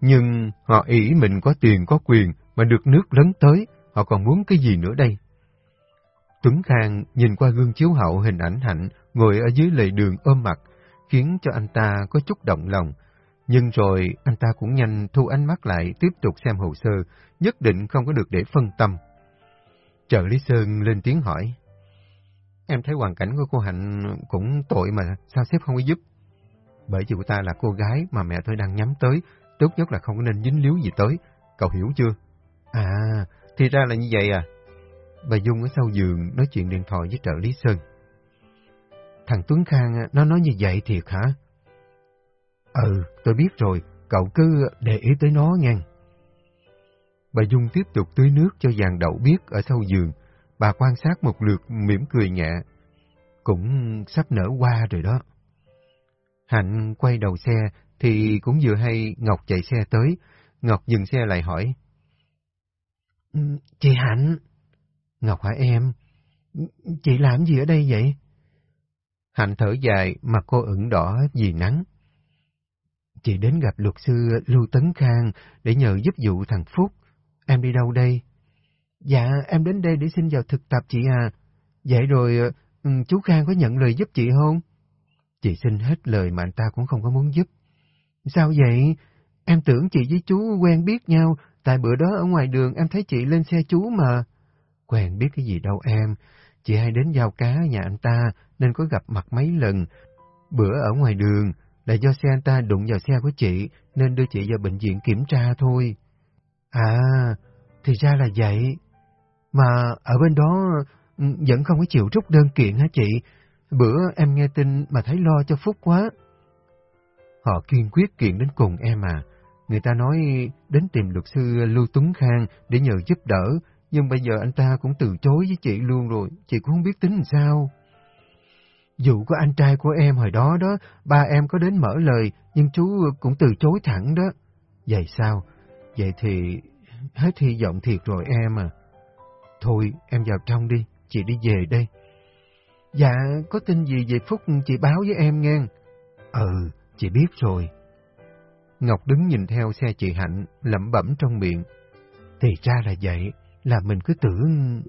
Nhưng họ ý mình có tiền có quyền mà được nước lấn tới, họ còn muốn cái gì nữa đây? Tuấn Khang nhìn qua gương chiếu hậu hình ảnh hạnh ngồi ở dưới lề đường ôm mặt, khiến cho anh ta có chút động lòng. Nhưng rồi anh ta cũng nhanh thu ánh mắt lại tiếp tục xem hồ sơ, nhất định không có được để phân tâm. Trợ Lý Sơn lên tiếng hỏi. Em thấy hoàn cảnh của cô Hạnh cũng tội mà, sao sếp không có giúp? Bởi vì cô ta là cô gái mà mẹ tôi đang nhắm tới, tốt nhất là không có nên dính líu gì tới, cậu hiểu chưa? À, thì ra là như vậy à? Bà Dung ở sau giường nói chuyện điện thoại với trợ lý Sơn. Thằng Tuấn Khang nó nói như vậy thiệt hả? Ừ, tôi biết rồi, cậu cứ để ý tới nó nghe. Bà Dung tiếp tục tưới nước cho dàn đậu biết ở sau giường. Bà quan sát một lượt mỉm cười nhẹ. Cũng sắp nở qua rồi đó. Hạnh quay đầu xe thì cũng vừa hay Ngọc chạy xe tới. Ngọc dừng xe lại hỏi. Ừ, chị Hạnh. Ngọc hỏi em. Chị làm gì ở đây vậy? Hạnh thở dài, mặt cô ửng đỏ vì nắng. Chị đến gặp luật sư Lưu Tấn Khang để nhờ giúp vụ thằng Phúc. Em đi đâu đây? Dạ, em đến đây để xin vào thực tập chị à. Vậy rồi, ừ, chú Khang có nhận lời giúp chị không? Chị xin hết lời mà anh ta cũng không có muốn giúp. Sao vậy? Em tưởng chị với chú quen biết nhau, tại bữa đó ở ngoài đường em thấy chị lên xe chú mà. Quen biết cái gì đâu em, chị hay đến giao cá nhà anh ta nên có gặp mặt mấy lần. Bữa ở ngoài đường là do xe anh ta đụng vào xe của chị nên đưa chị vào bệnh viện kiểm tra thôi. À, thì ra là vậy. Mà ở bên đó ừ, vẫn không có chịu rút đơn kiện hả chị? Bữa em nghe tin mà thấy lo cho Phúc quá. Họ kiên quyết kiện đến cùng em à. Người ta nói đến tìm luật sư Lưu Tuấn Khang để nhờ giúp đỡ, nhưng bây giờ anh ta cũng từ chối với chị luôn rồi, chị cũng không biết tính làm sao. Dù có anh trai của em hồi đó đó, ba em có đến mở lời, nhưng chú cũng từ chối thẳng đó. Vậy sao? Vậy thì hết hy vọng thiệt rồi em à. Thôi, em vào trong đi, chị đi về đây. Dạ, có tin gì về Phúc chị báo với em nghe. Ừ, chị biết rồi. Ngọc đứng nhìn theo xe chị Hạnh, lẩm bẩm trong miệng. Thì ra là vậy, là mình cứ tưởng...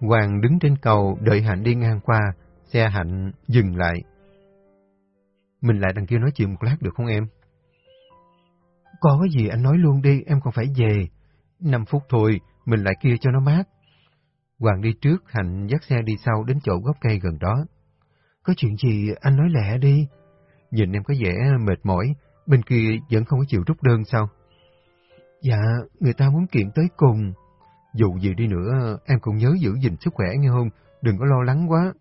Hoàng đứng trên cầu đợi Hạnh đi ngang qua, xe Hạnh dừng lại. Mình lại đằng kia nói chuyện một lát được không em? Có cái gì anh nói luôn đi, em còn phải về. Năm phút thôi, mình lại kia cho nó mát. Hoàng đi trước, Hạnh dắt xe đi sau đến chỗ gốc cây gần đó. Có chuyện gì anh nói lẹ đi. Nhìn em có vẻ mệt mỏi, bên kia vẫn không có chịu rút đơn sao? Dạ, người ta muốn kiện tới cùng. Dù gì đi nữa, em cũng nhớ giữ gìn sức khỏe nghe không? Đừng có lo lắng quá.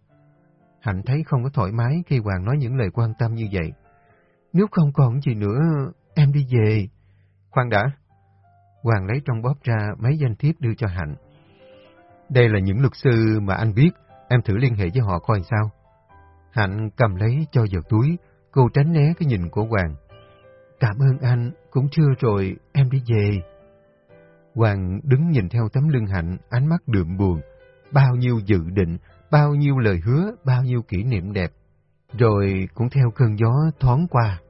Hạnh thấy không có thoải mái khi Hoàng nói những lời quan tâm như vậy. Nếu không còn gì nữa, em đi về. Khoan đã. Hoàng lấy trong bóp ra mấy danh thiếp đưa cho Hạnh. Đây là những luật sư mà anh biết, em thử liên hệ với họ coi sao. Hạnh cầm lấy cho vào túi, cô tránh né cái nhìn của Hoàng. Cảm ơn anh, cũng chưa rồi, em đi về. Hoàng đứng nhìn theo tấm lưng Hạnh, ánh mắt đượm buồn. Bao nhiêu dự định, bao nhiêu lời hứa, bao nhiêu kỷ niệm đẹp. Rồi cũng theo cơn gió thoáng qua.